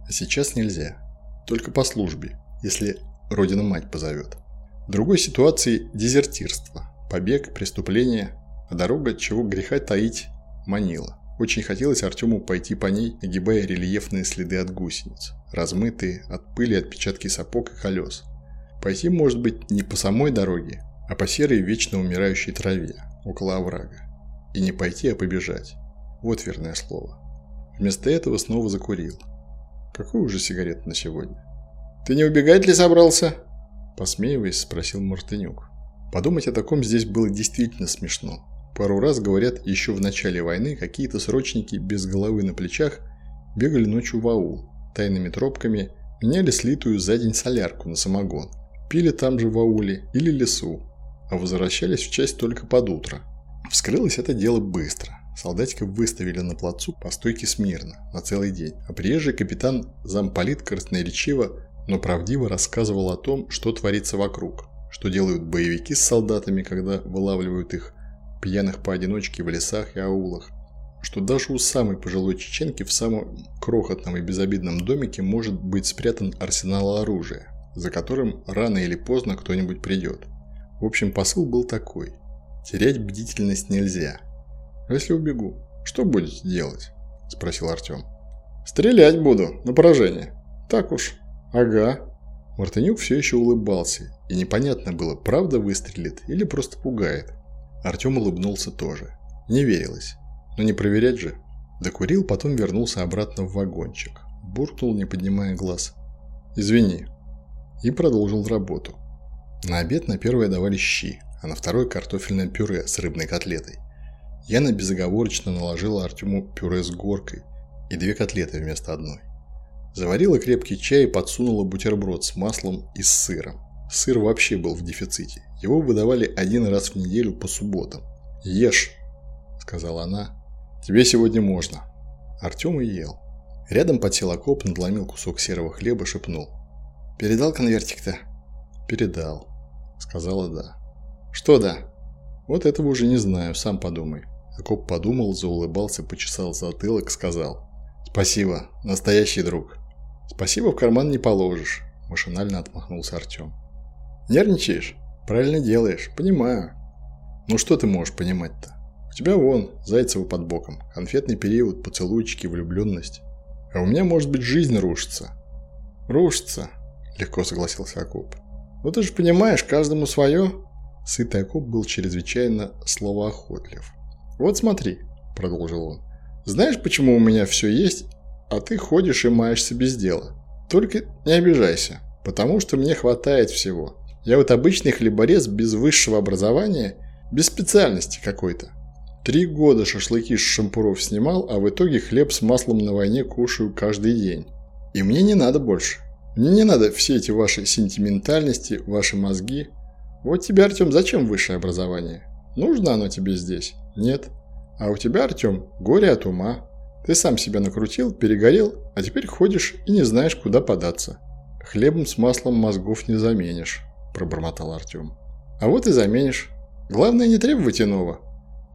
А сейчас нельзя. Только по службе, если Родина-мать позовет. В другой ситуации – дезертирство, побег, преступление, а дорога, чего греха таить, манила. Очень хотелось Артему пойти по ней, огибая рельефные следы от гусениц, размытые от пыли отпечатки сапог и колес. Пойти, может быть, не по самой дороге, а по серой вечно умирающей траве, около оврага. И не пойти, а побежать. Вот верное слово. Вместо этого снова закурил. Какой уже сигарет на сегодня? «Ты не убегать ли собрался?» Посмеиваясь, спросил Мартынюк. Подумать о таком здесь было действительно смешно. Пару раз, говорят, еще в начале войны какие-то срочники без головы на плечах бегали ночью в аул, тайными тропками меняли слитую за день солярку на самогон, пили там же в ауле или лесу, а возвращались в часть только под утро. Вскрылось это дело быстро. Солдатиков выставили на плацу по стойке смирно на целый день, а приезжий капитан замполит красноречиво, но правдиво рассказывал о том, что творится вокруг, что делают боевики с солдатами, когда вылавливают их, пьяных поодиночке в лесах и аулах, что даже у самой пожилой чеченки в самом крохотном и безобидном домике может быть спрятан арсенал оружия, за которым рано или поздно кто-нибудь придет. В общем, посыл был такой. Терять бдительность нельзя. А если убегу, что будете делать? Спросил Артем. Стрелять буду, на поражение. Так уж. Ага. Мартынюк все еще улыбался, и непонятно было, правда выстрелит или просто пугает. Артем улыбнулся тоже. Не верилось. Но не проверять же. Докурил, потом вернулся обратно в вагончик. Буркнул, не поднимая глаз. «Извини». И продолжил работу. На обед на первое давали щи, а на второе картофельное пюре с рыбной котлетой. Яна безоговорочно наложила Артему пюре с горкой и две котлеты вместо одной. Заварила крепкий чай и подсунула бутерброд с маслом и с сыром. Сыр вообще был в дефиците. Его выдавали один раз в неделю по субботам. «Ешь», – сказала она. «Тебе сегодня можно». Артем и ел. Рядом подсел окоп, надломил кусок серого хлеба, шепнул. «Передал конвертик-то?» «Передал», – сказала «да». «Что да?» «Вот этого уже не знаю, сам подумай». Окоп подумал, заулыбался, почесал затылок, сказал. «Спасибо, настоящий друг». «Спасибо в карман не положишь», – машинально отмахнулся Артем. Нервничаешь? Правильно делаешь, понимаю. Ну что ты можешь понимать-то? У тебя вон, Зайцева под боком, конфетный период, поцелуйчики, влюбленность. А у меня, может быть, жизнь рушится. Рушится, легко согласился Акоп. Ну ты же понимаешь, каждому свое. Сытый Акоп был чрезвычайно словоохотлив. Вот смотри, продолжил он. Знаешь, почему у меня все есть, а ты ходишь и маешься без дела? Только не обижайся, потому что мне хватает всего. Я вот обычный хлеборез без высшего образования, без специальности какой-то. Три года шашлыки с шампуров снимал, а в итоге хлеб с маслом на войне кушаю каждый день. И мне не надо больше. Мне не надо все эти ваши сентиментальности, ваши мозги. Вот тебе, Артем, зачем высшее образование? Нужно оно тебе здесь? Нет. А у тебя, Артем, горе от ума. Ты сам себя накрутил, перегорел, а теперь ходишь и не знаешь, куда податься. Хлебом с маслом мозгов не заменишь пробормотал Артем. «А вот и заменишь. Главное не требовать иного.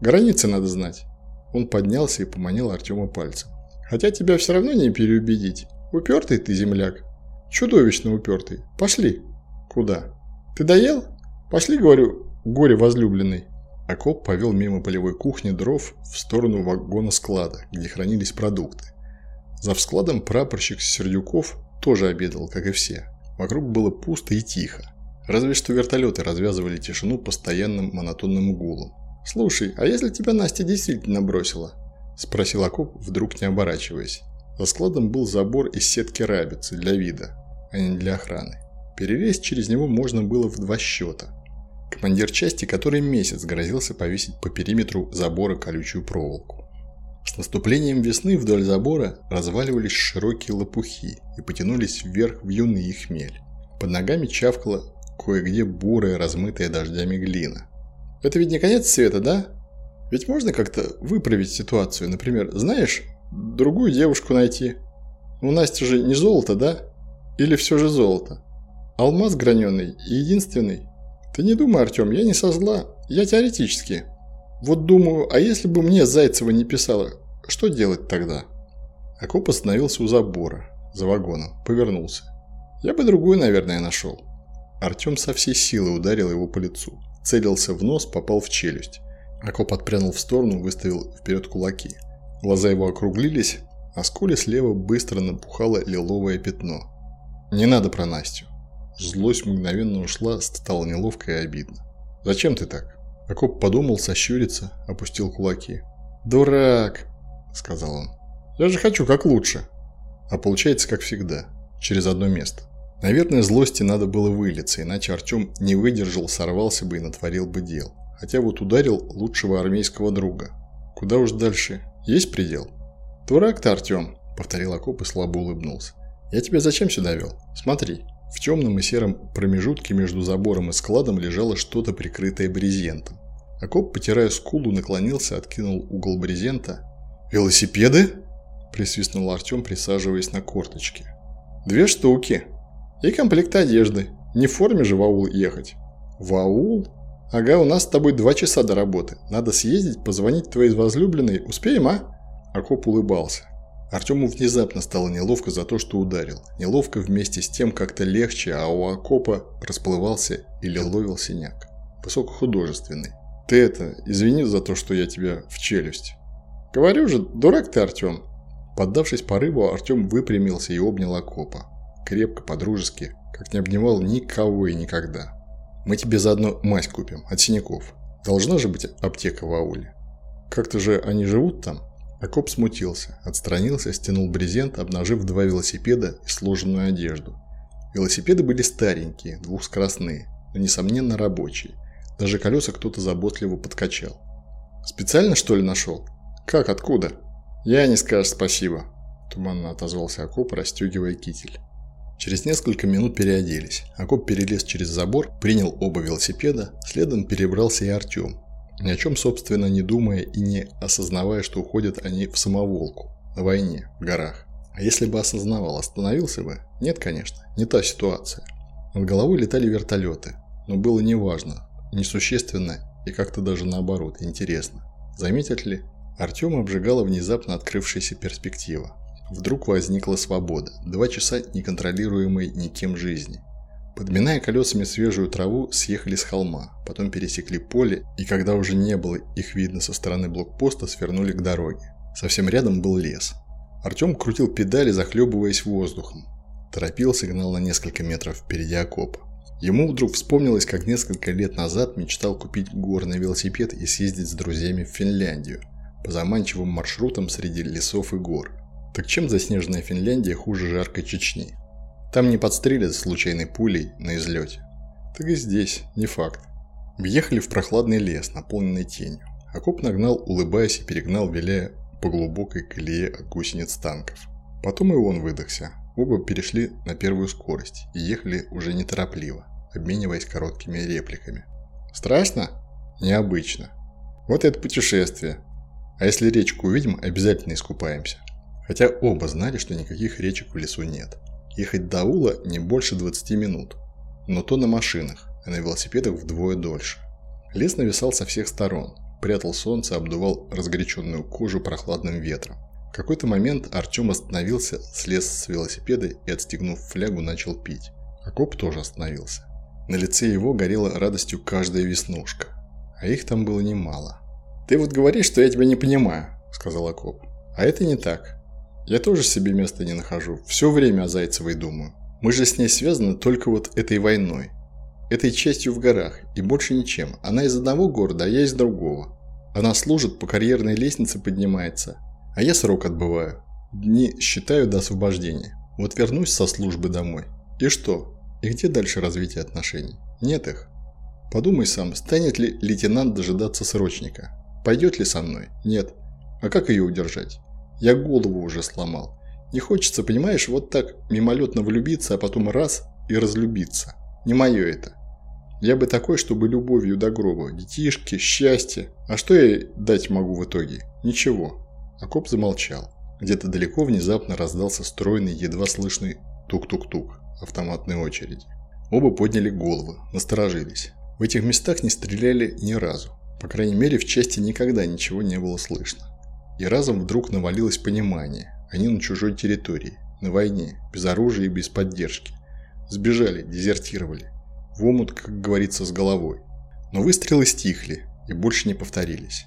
Границы надо знать». Он поднялся и поманил Артема пальцем. «Хотя тебя все равно не переубедить. Упертый ты, земляк. Чудовищно упертый. Пошли». «Куда?» «Ты доел? Пошли, говорю, горе возлюбленный». Акоп повел мимо полевой кухни дров в сторону вагона склада, где хранились продукты. За складом прапорщик Сердюков тоже обедал, как и все. Вокруг было пусто и тихо. Разве что вертолеты развязывали тишину постоянным монотонным гулом. «Слушай, а если тебя Настя действительно бросила?» – спросил Акоп, вдруг не оборачиваясь. За складом был забор из сетки рабицы для вида, а не для охраны. Перелезть через него можно было в два счета. Командир части который месяц грозился повесить по периметру забора колючую проволоку. С наступлением весны вдоль забора разваливались широкие лопухи и потянулись вверх в юный хмель. Под ногами чавкала кое-где бурая, размытая дождями глина. Это ведь не конец света, да? Ведь можно как-то выправить ситуацию. Например, знаешь, другую девушку найти. У Насти же не золото, да? Или все же золото? Алмаз граненый и единственный. Ты не думай, Артем, я не со зла. Я теоретически. Вот думаю, а если бы мне Зайцева не писала, что делать тогда?» Акоп остановился у забора, за вагоном, повернулся. «Я бы другую, наверное, нашел». Артем со всей силы ударил его по лицу. Целился в нос, попал в челюсть. Акоп отпрянул в сторону, выставил вперед кулаки. Глаза его округлились, а с Коли слева быстро напухало лиловое пятно. «Не надо про Настю». Злость мгновенно ушла, стало неловко и обидно. «Зачем ты так?» Акоп подумал, сощуриться, опустил кулаки. «Дурак!» – сказал он. «Я же хочу как лучше!» А получается, как всегда, через одно место. Наверное, злости надо было вылиться, иначе Артем не выдержал, сорвался бы и натворил бы дел. Хотя вот ударил лучшего армейского друга. Куда уж дальше? Есть предел? «Дурак ты, Артем!» – повторил окоп и слабо улыбнулся. «Я тебя зачем сюда вел? Смотри». В темном и сером промежутке между забором и складом лежало что-то прикрытое брезентом. Окоп, потирая скулу, наклонился, откинул угол брезента. «Велосипеды?» – присвистнул Артем, присаживаясь на корточки. «Две штуки. И комплект одежды. Не в форме же в аул ехать». «В аул?» «Ага, у нас с тобой два часа до работы. Надо съездить, позвонить твоей возлюбленной. Успеем, а?» Акоп улыбался. Артему внезапно стало неловко за то, что ударил. Неловко вместе с тем как-то легче, а у Акопа расплывался или ловил синяк. Высокохудожественный. «Ты это, извини за то, что я тебя в челюсть». «Говорю же, дурак ты, Артем». Поддавшись порыву, Артем выпрямился и обнял Акопа. Крепко, подружески, как не обнимал никого и никогда. «Мы тебе заодно мазь купим, от синяков. Должна же быть аптека в ауле. Как-то же они живут там?» Акоп смутился, отстранился, стянул брезент, обнажив два велосипеда и сложенную одежду. Велосипеды были старенькие, двухскоростные, но, несомненно, рабочие. Даже колеса кто-то заботливо подкачал. «Специально, что ли, нашел? Как, откуда?» «Я не скажешь спасибо», – туманно отозвался Акоп, расстегивая китель. Через несколько минут переоделись. Акоп перелез через забор, принял оба велосипеда, следом перебрался и Артем, ни о чем, собственно, не думая и не осознавая, что уходят они в самоволку, на войне, в горах. А если бы осознавал, остановился бы? Нет, конечно, не та ситуация. Над головой летали вертолеты, но было неважно, несущественно и как-то даже наоборот, интересно. Заметят ли? Артем обжигала внезапно открывшаяся перспектива. Вдруг возникла свобода, два часа неконтролируемой никем жизни. Подминая колесами свежую траву, съехали с холма, потом пересекли поле, и когда уже не было их видно со стороны блокпоста, свернули к дороге. Совсем рядом был лес. Артем крутил педали, захлебываясь воздухом. Торопился, гнал на несколько метров впереди окопа. Ему вдруг вспомнилось, как несколько лет назад мечтал купить горный велосипед и съездить с друзьями в Финляндию, по заманчивым маршрутам среди лесов и гор. Так чем заснеженная Финляндия хуже жаркой Чечни? Там не подстрелят случайной пулей на излете. Так и здесь, не факт. Въехали в прохладный лес, наполненный тенью. Окоп нагнал, улыбаясь и перегнал, виляя по глубокой колее от гусениц танков. Потом и он выдохся. Оба перешли на первую скорость и ехали уже неторопливо, обмениваясь короткими репликами. «Страшно?» «Необычно. Вот это путешествие. А если речку увидим, обязательно искупаемся». Хотя оба знали, что никаких речек в лесу нет. Ехать до Ула не больше 20 минут, но то на машинах, а на велосипедах вдвое дольше. Лес нависал со всех сторон, прятал солнце, обдувал разгоряченную кожу прохладным ветром. В какой-то момент Артем остановился, слез с велосипеда и, отстегнув флягу, начал пить. Акоп тоже остановился. На лице его горела радостью каждая веснушка, а их там было немало. «Ты вот говоришь, что я тебя не понимаю», — сказал Акоп. «А это не так. Я тоже себе места не нахожу. Все время о Зайцевой думаю. Мы же с ней связаны только вот этой войной. Этой частью в горах. И больше ничем. Она из одного города, а я из другого. Она служит, по карьерной лестнице поднимается. А я срок отбываю. Дни считаю до освобождения. Вот вернусь со службы домой. И что? И где дальше развитие отношений? Нет их. Подумай сам, станет ли лейтенант дожидаться срочника? Пойдет ли со мной? Нет. А как ее удержать? Я голову уже сломал. Не хочется, понимаешь, вот так мимолетно влюбиться, а потом раз и разлюбиться. Не мое это. Я бы такой, чтобы любовью до гроба. Детишки, счастье. А что я дать могу в итоге? Ничего. Акоп замолчал. Где-то далеко внезапно раздался стройный, едва слышный тук-тук-тук автоматной очереди. Оба подняли головы, насторожились. В этих местах не стреляли ни разу. По крайней мере, в части никогда ничего не было слышно. И разом вдруг навалилось понимание. Они на чужой территории, на войне, без оружия и без поддержки. Сбежали, дезертировали. В омут, как говорится, с головой. Но выстрелы стихли и больше не повторились.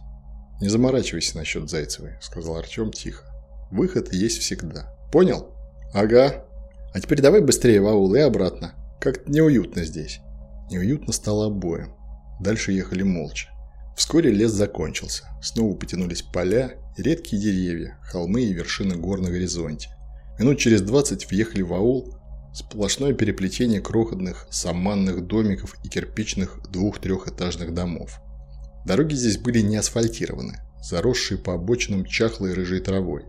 «Не заморачивайся насчет Зайцевой», – сказал Артем тихо. «Выход есть всегда. Понял?» «Ага. А теперь давай быстрее в аул и обратно. Как-то неуютно здесь». Неуютно стало обоим. Дальше ехали молча. Вскоре лес закончился. Снова потянулись поля редкие деревья, холмы и вершины гор на горизонте. Минут через двадцать въехали в аул, сплошное переплетение крохотных саманных домиков и кирпичных двух-трехэтажных домов. Дороги здесь были не асфальтированы, заросшие по обочинам чахлой рыжей травой.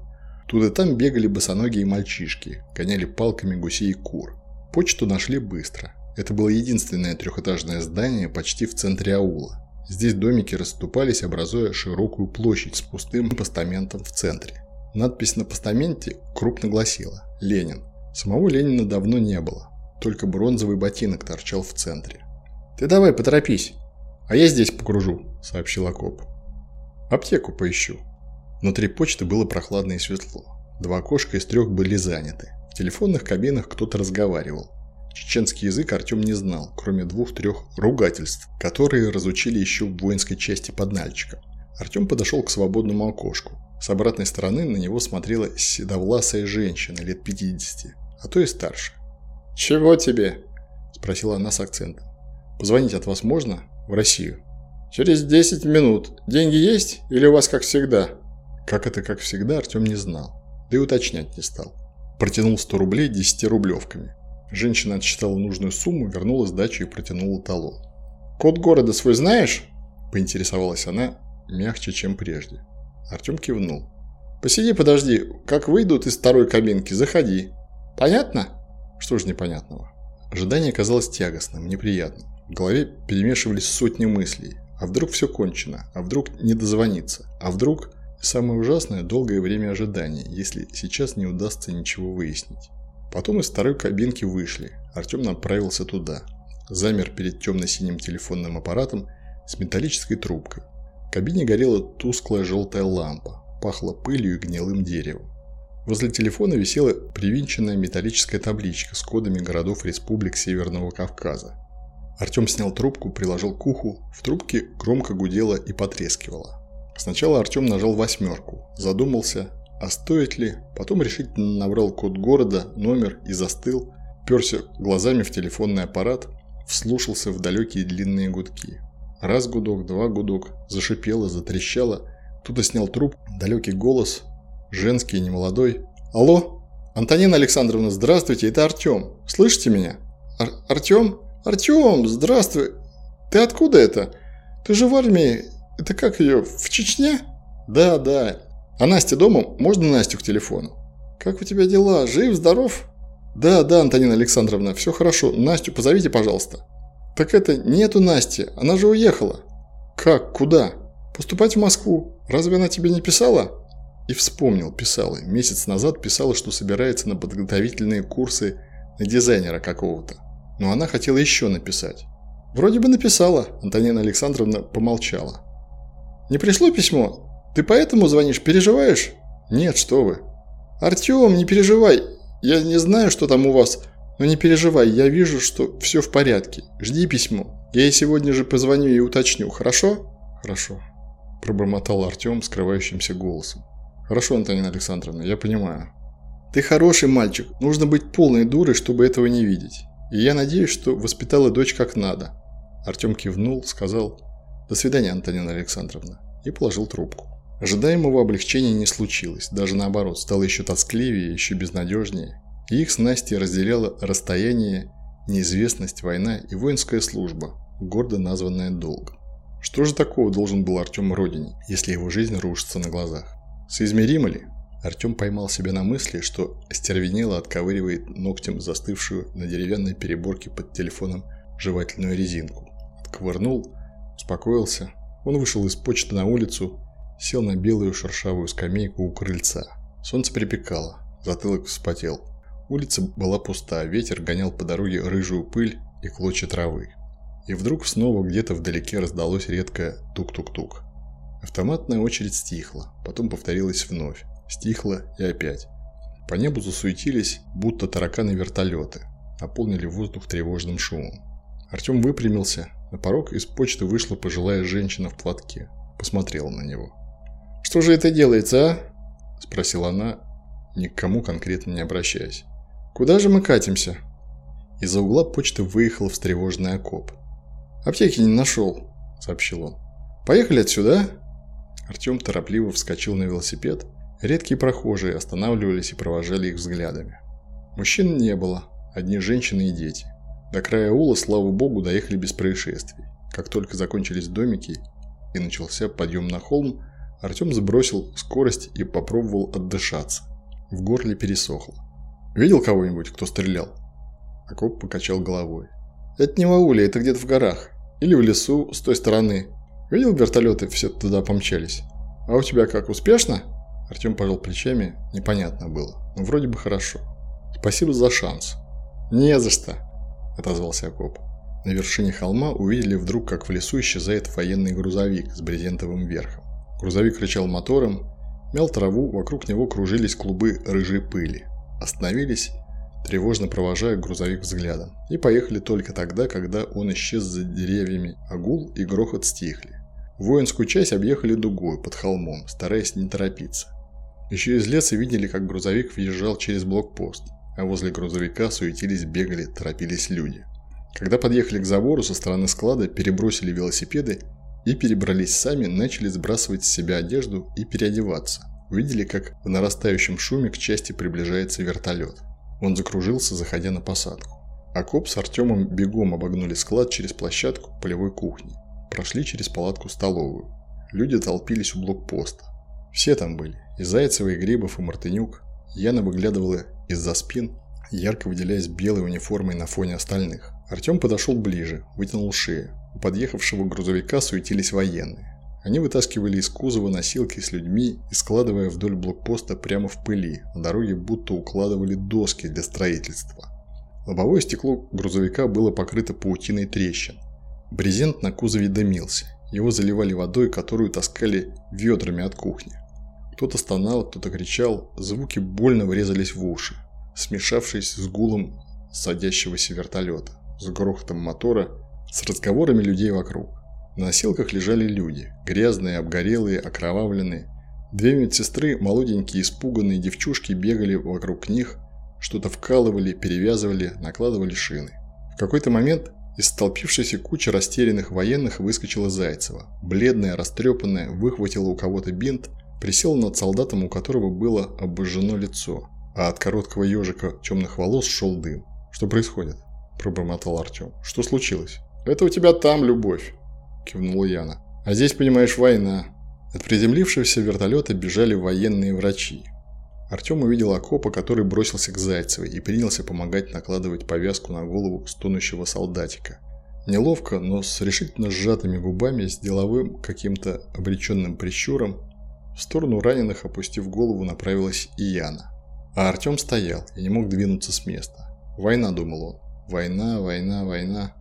Тут и там бегали босоногие мальчишки, гоняли палками гусей и кур. Почту нашли быстро. Это было единственное трехэтажное здание почти в центре аула. Здесь домики расступались, образуя широкую площадь с пустым постаментом в центре. Надпись на постаменте крупно гласила «Ленин». Самого Ленина давно не было, только бронзовый ботинок торчал в центре. «Ты давай поторопись!» «А я здесь покружу», – сообщил окоп. «Аптеку поищу». Внутри почты было прохладно и светло. Два окошка из трех были заняты. В телефонных кабинах кто-то разговаривал. Чеченский язык Артем не знал, кроме двух-трех ругательств, которые разучили еще в воинской части под Нальчиком. Артем подошел к свободному окошку. С обратной стороны на него смотрела седовласая женщина лет 50, а то и старше. «Чего тебе?» – спросила она с акцентом. «Позвонить от вас можно?» в Россию. Через 10 минут. Деньги есть или у вас как всегда? Как это как всегда, Артем не знал. Да и уточнять не стал. Протянул 100 рублей 10-рублевками. Женщина отсчитала нужную сумму, вернула сдачу и протянула талон. «Код города свой знаешь?» – поинтересовалась она, мягче, чем прежде. Артем кивнул. «Посиди, подожди. Как выйдут из второй кабинки, заходи. Понятно?» Что ж непонятного. Ожидание казалось тягостным, неприятным. В голове перемешивались сотни мыслей. А вдруг все кончено? А вдруг не дозвониться? А вдруг... Самое ужасное – долгое время ожидания, если сейчас не удастся ничего выяснить. Потом из второй кабинки вышли. Артем направился туда. Замер перед темно-синим телефонным аппаратом с металлической трубкой. В кабине горела тусклая желтая лампа. Пахло пылью и гнилым деревом. Возле телефона висела привинченная металлическая табличка с кодами городов республик Северного Кавказа. Артем снял трубку, приложил к уху, в трубке громко гудело и потрескивало. Сначала Артем нажал восьмерку, задумался, а стоит ли, потом решительно набрал код города, номер и застыл, перся глазами в телефонный аппарат, вслушался в далекие длинные гудки. Раз гудок, два гудок, зашипело, затрещало, кто-то снял трубку, далекий голос, женский, немолодой. «Алло? Антонина Александровна, здравствуйте, это Артем. Слышите меня?» Ар «Артем? «Артем, здравствуй! Ты откуда это? Ты же в армии. Это как ее, в Чечне?» «Да, да. А Настя дома? Можно Настю к телефону?» «Как у тебя дела? Жив, здоров?» «Да, да, Антонина Александровна, все хорошо. Настю позовите, пожалуйста». «Так это, нету Насти. Она же уехала». «Как? Куда?» «Поступать в Москву. Разве она тебе не писала?» И вспомнил, писала. Месяц назад писала, что собирается на подготовительные курсы на дизайнера какого-то. Но она хотела еще написать. «Вроде бы написала», – Антонина Александровна помолчала. «Не пришло письмо? Ты поэтому звонишь? Переживаешь?» «Нет, что вы». «Артем, не переживай. Я не знаю, что там у вас, но не переживай, я вижу, что все в порядке. Жди письмо. Я ей сегодня же позвоню и уточню, хорошо?» «Хорошо», – пробормотал Артем скрывающимся голосом. «Хорошо, Антонина Александровна, я понимаю». «Ты хороший мальчик. Нужно быть полной дурой, чтобы этого не видеть. И я надеюсь, что воспитала дочь как надо. Артем кивнул, сказал «До свидания, Антонина Александровна» и положил трубку. Ожидаемого облегчения не случилось, даже наоборот, стало еще тоскливее, еще безнадежнее. Их с Настей разделяло расстояние, неизвестность, война и воинская служба, гордо названная долгом. Что же такого должен был Артем родине, если его жизнь рушится на глазах? Соизмеримо ли? Артем поймал себя на мысли, что остервенело отковыривает ногтем застывшую на деревянной переборке под телефоном жевательную резинку. Отковырнул, успокоился. Он вышел из почты на улицу, сел на белую шершавую скамейку у крыльца. Солнце припекало, затылок вспотел. Улица была пуста, ветер гонял по дороге рыжую пыль и клочья травы. И вдруг снова где-то вдалеке раздалось редкое тук-тук-тук. Автоматная очередь стихла, потом повторилась вновь. Стихла и опять. По небу засуетились, будто тараканы вертолеты. Наполнили воздух тревожным шумом. Артем выпрямился. На порог из почты вышла пожилая женщина в платке. Посмотрела на него. «Что же это делается, а?» Спросила она, ни к кому конкретно не обращаясь. «Куда же мы катимся?» Из-за угла почты выехал встревоженный окоп. «Аптеки не нашел», — сообщил он. «Поехали отсюда?» Артем торопливо вскочил на велосипед. Редкие прохожие останавливались и провожали их взглядами. Мужчин не было, одни женщины и дети. До края ула, слава богу, доехали без происшествий. Как только закончились домики и начался подъем на холм, Артем сбросил скорость и попробовал отдышаться. В горле пересохло. «Видел кого-нибудь, кто стрелял?» Акоп покачал головой. «Это не в ауле, это где-то в горах. Или в лесу с той стороны. Видел вертолеты, все туда помчались. А у тебя как, успешно?» Артем пожал плечами, непонятно было, но вроде бы хорошо. «Спасибо за шанс». «Не за что», – отозвался Акоп. На вершине холма увидели вдруг, как в лесу исчезает военный грузовик с брезентовым верхом. Грузовик рычал мотором, мял траву, вокруг него кружились клубы рыжей пыли. Остановились, тревожно провожая грузовик взглядом, и поехали только тогда, когда он исчез за деревьями, а гул и грохот стихли. Воинскую часть объехали дугой под холмом, стараясь не торопиться. Еще из леса видели, как грузовик въезжал через блокпост, а возле грузовика суетились, бегали, торопились люди. Когда подъехали к забору со стороны склада, перебросили велосипеды и перебрались сами, начали сбрасывать с себя одежду и переодеваться. Увидели, как в нарастающем шуме к части приближается вертолет. Он закружился, заходя на посадку. Акоп с Артемом бегом обогнули склад через площадку полевой кухни. Прошли через палатку-столовую. Люди толпились у блокпоста. Все там были. И Зайцева, и Грибов, и Мартынюк. Яна выглядывала из-за спин, ярко выделяясь белой униформой на фоне остальных. Артем подошел ближе, вытянул шею. У подъехавшего грузовика суетились военные. Они вытаскивали из кузова носилки с людьми и складывая вдоль блокпоста прямо в пыли, на дороге будто укладывали доски для строительства. Лобовое стекло грузовика было покрыто паутиной трещин. Брезент на кузове дымился. Его заливали водой, которую таскали ведрами от кухни. Кто-то стонал, кто-то кричал, звуки больно врезались в уши, смешавшись с гулом садящегося вертолета, с грохотом мотора, с разговорами людей вокруг. На носилках лежали люди, грязные, обгорелые, окровавленные. Две медсестры, молоденькие, испуганные девчушки бегали вокруг них, что-то вкалывали, перевязывали, накладывали шины. В какой-то момент из столпившейся кучи растерянных военных выскочила Зайцева. Бледная, растрепанная, выхватила у кого-то бинт – Присел над солдатом, у которого было обожжено лицо, а от короткого ежика темных волос шел дым. «Что происходит?» – пробормотал Артем. «Что случилось?» «Это у тебя там любовь», – кивнула Яна. «А здесь, понимаешь, война». От приземлившегося вертолета бежали военные врачи. Артем увидел окопа, который бросился к Зайцевой и принялся помогать накладывать повязку на голову стонущего солдатика. Неловко, но с решительно сжатыми губами, с деловым каким-то обреченным прищуром, в сторону раненых, опустив голову, направилась и Яна. А Артем стоял и не мог двинуться с места. «Война», — думал он. «Война, война, война».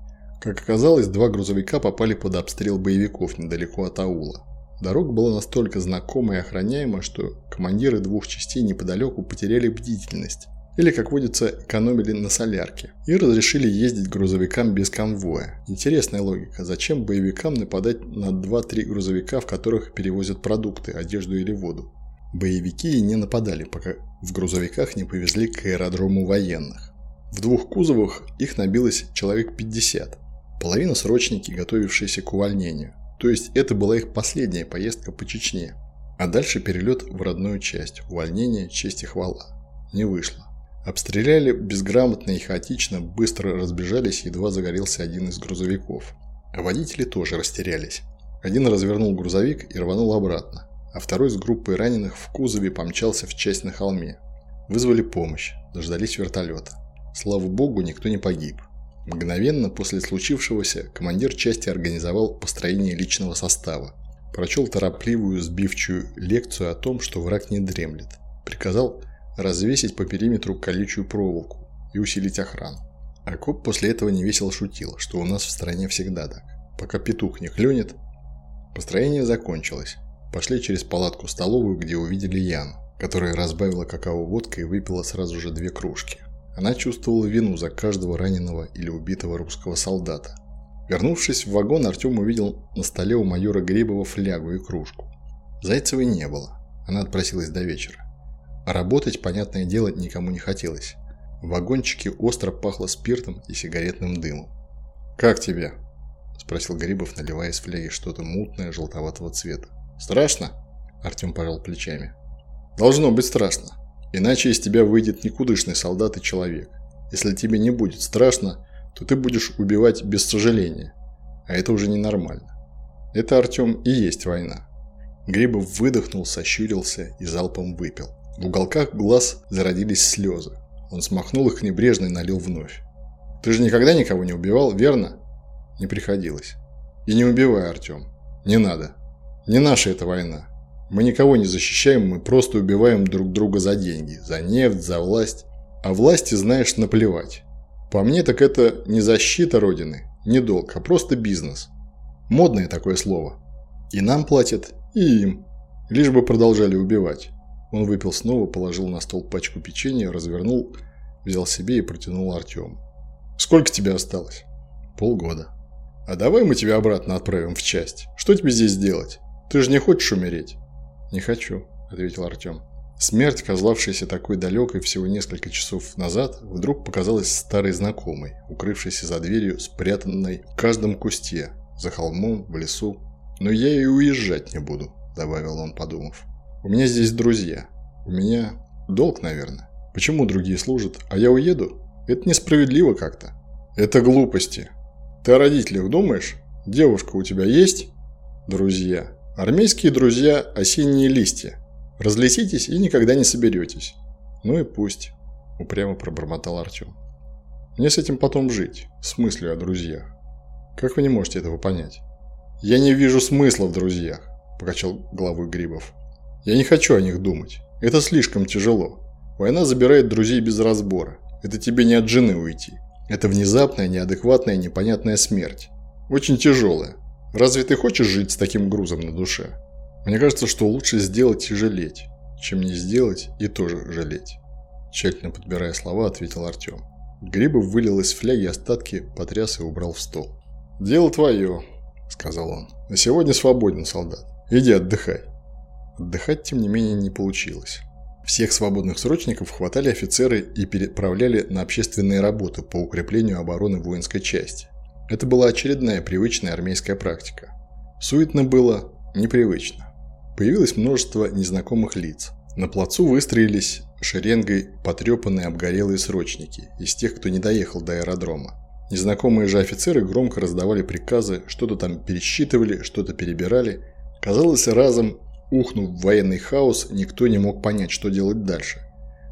Как оказалось, два грузовика попали под обстрел боевиков недалеко от аула. Дорога была настолько знакома и охраняема, что командиры двух частей неподалеку потеряли бдительность или, как водится, экономили на солярке, и разрешили ездить грузовикам без конвоя. Интересная логика. Зачем боевикам нападать на 2-3 грузовика, в которых перевозят продукты, одежду или воду? Боевики и не нападали, пока в грузовиках не повезли к аэродрому военных. В двух кузовах их набилось человек 50. Половина срочники, готовившиеся к увольнению. То есть это была их последняя поездка по Чечне. А дальше перелет в родную часть, увольнение, честь и хвала. Не вышло. Обстреляли безграмотно и хаотично, быстро разбежались, едва загорелся один из грузовиков. А водители тоже растерялись. Один развернул грузовик и рванул обратно, а второй с группой раненых в кузове помчался в часть на холме. Вызвали помощь, дождались вертолета. Слава богу, никто не погиб. Мгновенно после случившегося командир части организовал построение личного состава. Прочел торопливую, сбивчую лекцию о том, что враг не дремлет. Приказал развесить по периметру колючую проволоку и усилить охрану. Акоп после этого невесело шутил, что у нас в стране всегда так. Пока петух не клюнет. Построение закончилось. Пошли через палатку-столовую, где увидели Яну, которая разбавила какао водкой и выпила сразу же две кружки. Она чувствовала вину за каждого раненого или убитого русского солдата. Вернувшись в вагон, Артем увидел на столе у майора Грибова флягу и кружку. Зайцевой не было. Она отпросилась до вечера. А работать, понятное дело, никому не хотелось. В вагончике остро пахло спиртом и сигаретным дымом. «Как тебе?» – спросил Грибов, наливая из фляги что-то мутное, желтоватого цвета. «Страшно?» – Артем пожал плечами. «Должно быть страшно. Иначе из тебя выйдет никудышный солдат и человек. Если тебе не будет страшно, то ты будешь убивать без сожаления. А это уже ненормально. Это, Артем, и есть война». Грибов выдохнул, сощурился и залпом выпил. В уголках глаз зародились слезы. Он смахнул их небрежно и налил вновь. «Ты же никогда никого не убивал, верно?» «Не приходилось». «И не убивай, Артем. Не надо. Не наша эта война. Мы никого не защищаем, мы просто убиваем друг друга за деньги, за нефть, за власть. А власти, знаешь, наплевать. По мне, так это не защита Родины, не долг, а просто бизнес. Модное такое слово. И нам платят, и им. Лишь бы продолжали убивать. Он выпил снова, положил на стол пачку печенья, развернул, взял себе и протянул Артему. «Сколько тебе осталось?» «Полгода». «А давай мы тебя обратно отправим в часть. Что тебе здесь делать? Ты же не хочешь умереть?» «Не хочу», – ответил Артем. Смерть, казавшаяся такой далекой всего несколько часов назад, вдруг показалась старой знакомой, укрывшейся за дверью, спрятанной в каждом кусте, за холмом, в лесу. «Но я и уезжать не буду», – добавил он, подумав. У меня здесь друзья. У меня долг, наверное. Почему другие служат, а я уеду? Это несправедливо как-то. Это глупости. Ты о родителях думаешь? Девушка у тебя есть? Друзья. Армейские друзья – осенние листья. Разлетитесь и никогда не соберетесь. Ну и пусть. Упрямо пробормотал Артем. Мне с этим потом жить, с мыслью о друзьях. Как вы не можете этого понять? Я не вижу смысла в друзьях, покачал головой Грибов. Я не хочу о них думать. Это слишком тяжело. Война забирает друзей без разбора. Это тебе не от жены уйти. Это внезапная, неадекватная, непонятная смерть. Очень тяжелая. Разве ты хочешь жить с таким грузом на душе? Мне кажется, что лучше сделать и жалеть, чем не сделать и тоже жалеть. Тщательно подбирая слова, ответил Артем. Грибов вылил из фляги остатки, потряс и убрал в стол. «Дело твое», — сказал он. «На сегодня свободен, солдат. Иди отдыхай». Отдыхать, тем не менее, не получилось. Всех свободных срочников хватали офицеры и переправляли на общественные работы по укреплению обороны воинской части. Это была очередная привычная армейская практика. Суетно было, непривычно. Появилось множество незнакомых лиц. На плацу выстроились шеренгой потрепанные обгорелые срочники из тех, кто не доехал до аэродрома. Незнакомые же офицеры громко раздавали приказы, что-то там пересчитывали, что-то перебирали. Казалось, разом Ухнув в военный хаос, никто не мог понять, что делать дальше.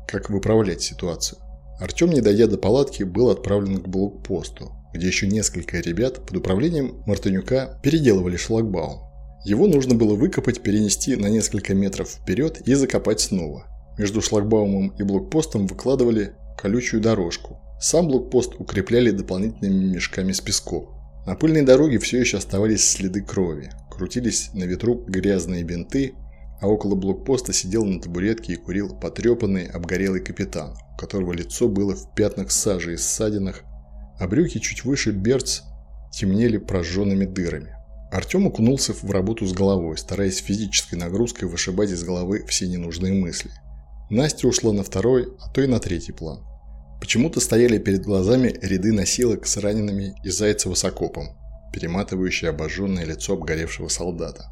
Как выправлять ситуацию. Артем, не дойдя до палатки, был отправлен к блокпосту, где еще несколько ребят под управлением Мартынюка переделывали шлагбаум. Его нужно было выкопать, перенести на несколько метров вперед и закопать снова. Между шлагбаумом и блокпостом выкладывали колючую дорожку. Сам блокпост укрепляли дополнительными мешками с песком. На пыльной дороге все еще оставались следы крови крутились на ветру грязные бинты, а около блокпоста сидел на табуретке и курил потрепанный обгорелый капитан, у которого лицо было в пятнах сажи и ссадинах, а брюки чуть выше берц темнели прожженными дырами. Артем окунулся в работу с головой, стараясь физической нагрузкой вышибать из головы все ненужные мысли. Настя ушла на второй, а то и на третий план. Почему-то стояли перед глазами ряды носилок с ранеными и Зайцева с окопом перематывающий обожженное лицо обгоревшего солдата.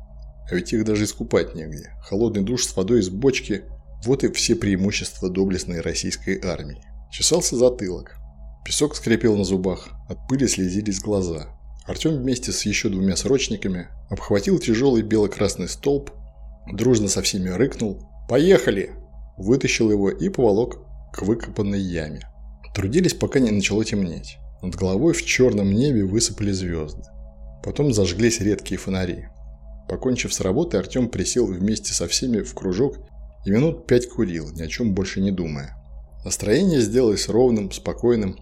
А ведь их даже искупать негде. Холодный душ с водой из бочки – вот и все преимущества доблестной российской армии. Чесался затылок. Песок скрипел на зубах, от пыли слезились глаза. Артем вместе с еще двумя срочниками обхватил тяжелый бело-красный столб, дружно со всеми рыкнул «Поехали!» Вытащил его и поволок к выкопанной яме. Трудились, пока не начало темнеть. Над головой в черном небе высыпали звезды. Потом зажглись редкие фонари. Покончив с работой, Артем присел вместе со всеми в кружок и минут пять курил, ни о чем больше не думая. Настроение сделалось ровным, спокойным.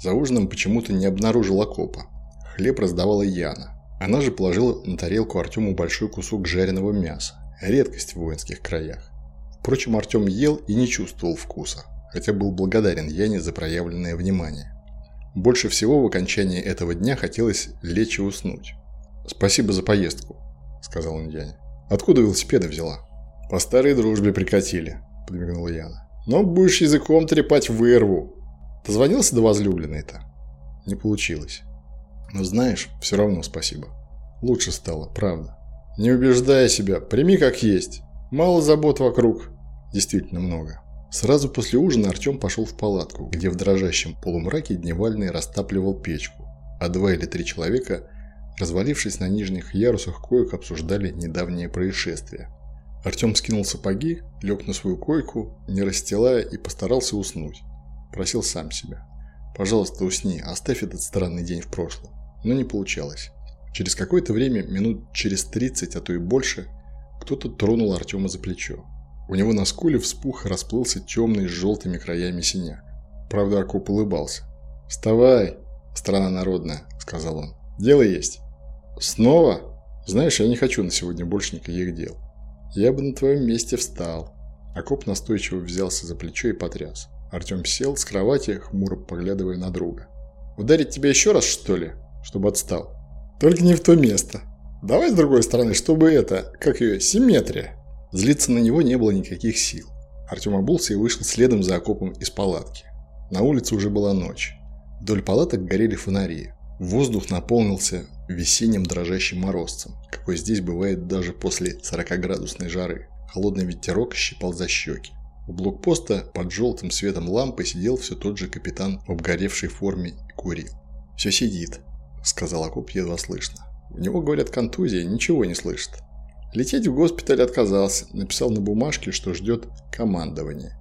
За ужином почему-то не обнаружил окопа. Хлеб раздавала Яна. Она же положила на тарелку Артему большой кусок жареного мяса, редкость в воинских краях. Впрочем, Артем ел и не чувствовал вкуса, хотя был благодарен Яне за проявленное внимание. Больше всего в окончании этого дня хотелось лечь и уснуть. «Спасибо за поездку», – сказал он Яне. «Откуда велосипеды взяла?» «По старой дружбе прикатили», – подмигнула Яна. «Но будешь языком трепать вырву». Дозвонился до возлюбленной-то? Не получилось. Но знаешь, все равно спасибо. Лучше стало, правда. Не убеждай себя, прими как есть. Мало забот вокруг. Действительно много. Сразу после ужина Артем пошел в палатку, где в дрожащем полумраке Дневальный растапливал печку, а два или три человека, развалившись на нижних ярусах коек, обсуждали недавнее происшествие. Артем скинул сапоги, лег на свою койку, не расстилая, и постарался уснуть. Просил сам себя. «Пожалуйста, усни, оставь этот странный день в прошлом». Но не получалось. Через какое-то время, минут через 30, а то и больше, кто-то тронул Артема за плечо. У него на скуле вспух расплылся темный с желтыми краями синяк. Правда, Акоп улыбался. «Вставай, страна народная», — сказал он. «Дело есть». «Снова? Знаешь, я не хочу на сегодня больше никаких дел. Я бы на твоем месте встал». Акоп настойчиво взялся за плечо и потряс. Артем сел с кровати, хмуро поглядывая на друга. «Ударить тебя еще раз, что ли? Чтобы отстал?» «Только не в то место. Давай с другой стороны, чтобы это, как ее, симметрия». Злиться на него не было никаких сил. Артем обулся и вышел следом за окопом из палатки. На улице уже была ночь. Вдоль палаток горели фонари. Воздух наполнился весенним дрожащим морозцем, какой здесь бывает даже после 40-градусной жары. Холодный ветерок щипал за щеки. У блокпоста под желтым светом лампы сидел все тот же капитан в обгоревшей форме и курил. «Все сидит», — сказал окоп едва слышно. «У него, говорят, контузия, ничего не слышит». Лететь в госпиталь отказался, написал на бумажке, что ждет командование.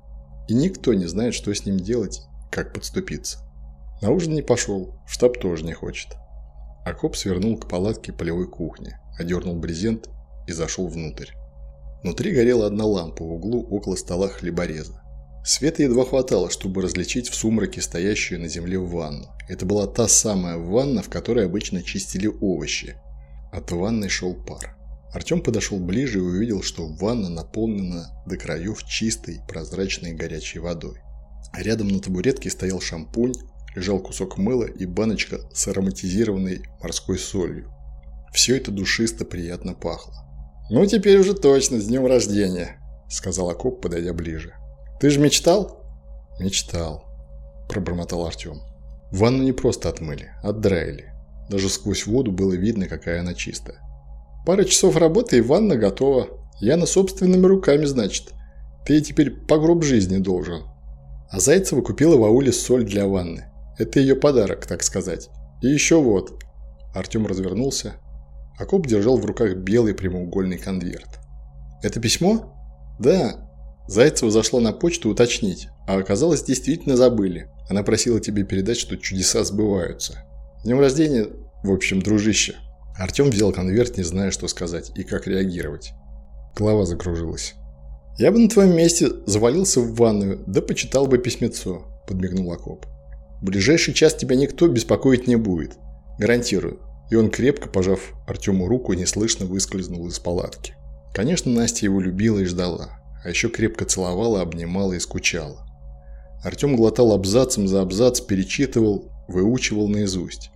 И никто не знает, что с ним делать, как подступиться. На ужин не пошел, в штаб тоже не хочет. Акоп свернул к палатке полевой кухни, одернул брезент и зашел внутрь. Внутри горела одна лампа в углу около стола хлебореза. Света едва хватало, чтобы различить в сумраке стоящую на земле ванну. Это была та самая ванна, в которой обычно чистили овощи. От ванны шел пар. Артем подошел ближе и увидел, что ванна наполнена до краев чистой, прозрачной горячей водой. рядом на табуретке стоял шампунь, лежал кусок мыла и баночка с ароматизированной морской солью. Все это душисто приятно пахло. «Ну, теперь уже точно, с днем рождения», — сказал Акоп, подойдя ближе. «Ты же мечтал?» «Мечтал», — пробормотал Артем. Ванну не просто отмыли, отдраили. Даже сквозь воду было видно, какая она чистая. Пара часов работы и ванна готова. Я на собственными руками, значит. Ты теперь по гроб жизни должен. А Зайцева купила в ауле соль для ванны. Это ее подарок, так сказать. И еще вот. Артем развернулся. Акоп держал в руках белый прямоугольный конверт. Это письмо? Да. Зайцева зашла на почту уточнить, а оказалось, действительно забыли. Она просила тебе передать, что чудеса сбываются. С днем рождения, в общем, дружище. Артем взял конверт, не зная, что сказать и как реагировать. Голова закружилась. «Я бы на твоем месте завалился в ванную, да почитал бы письмецо», – подмигнул Акоп. «В ближайший час тебя никто беспокоить не будет. Гарантирую». И он, крепко пожав Артему руку, неслышно выскользнул из палатки. Конечно, Настя его любила и ждала, а еще крепко целовала, обнимала и скучала. Артем глотал абзацем за абзац, перечитывал, выучивал наизусть.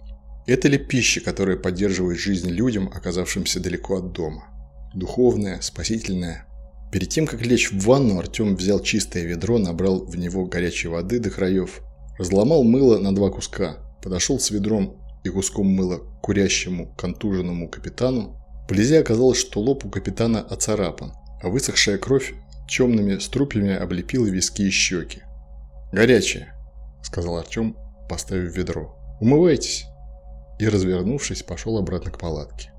Это ли пища, которая поддерживает жизнь людям, оказавшимся далеко от дома? Духовная, спасительная. Перед тем, как лечь в ванну, Артем взял чистое ведро, набрал в него горячей воды до краев, разломал мыло на два куска, подошел с ведром и куском мыла курящему, контуженному капитану. Вблизи оказалось, что лоб у капитана оцарапан, а высохшая кровь темными струпьями облепила виски и щеки. «Горячее», – сказал Артем, поставив ведро. «Умывайтесь» и, развернувшись, пошел обратно к палатке.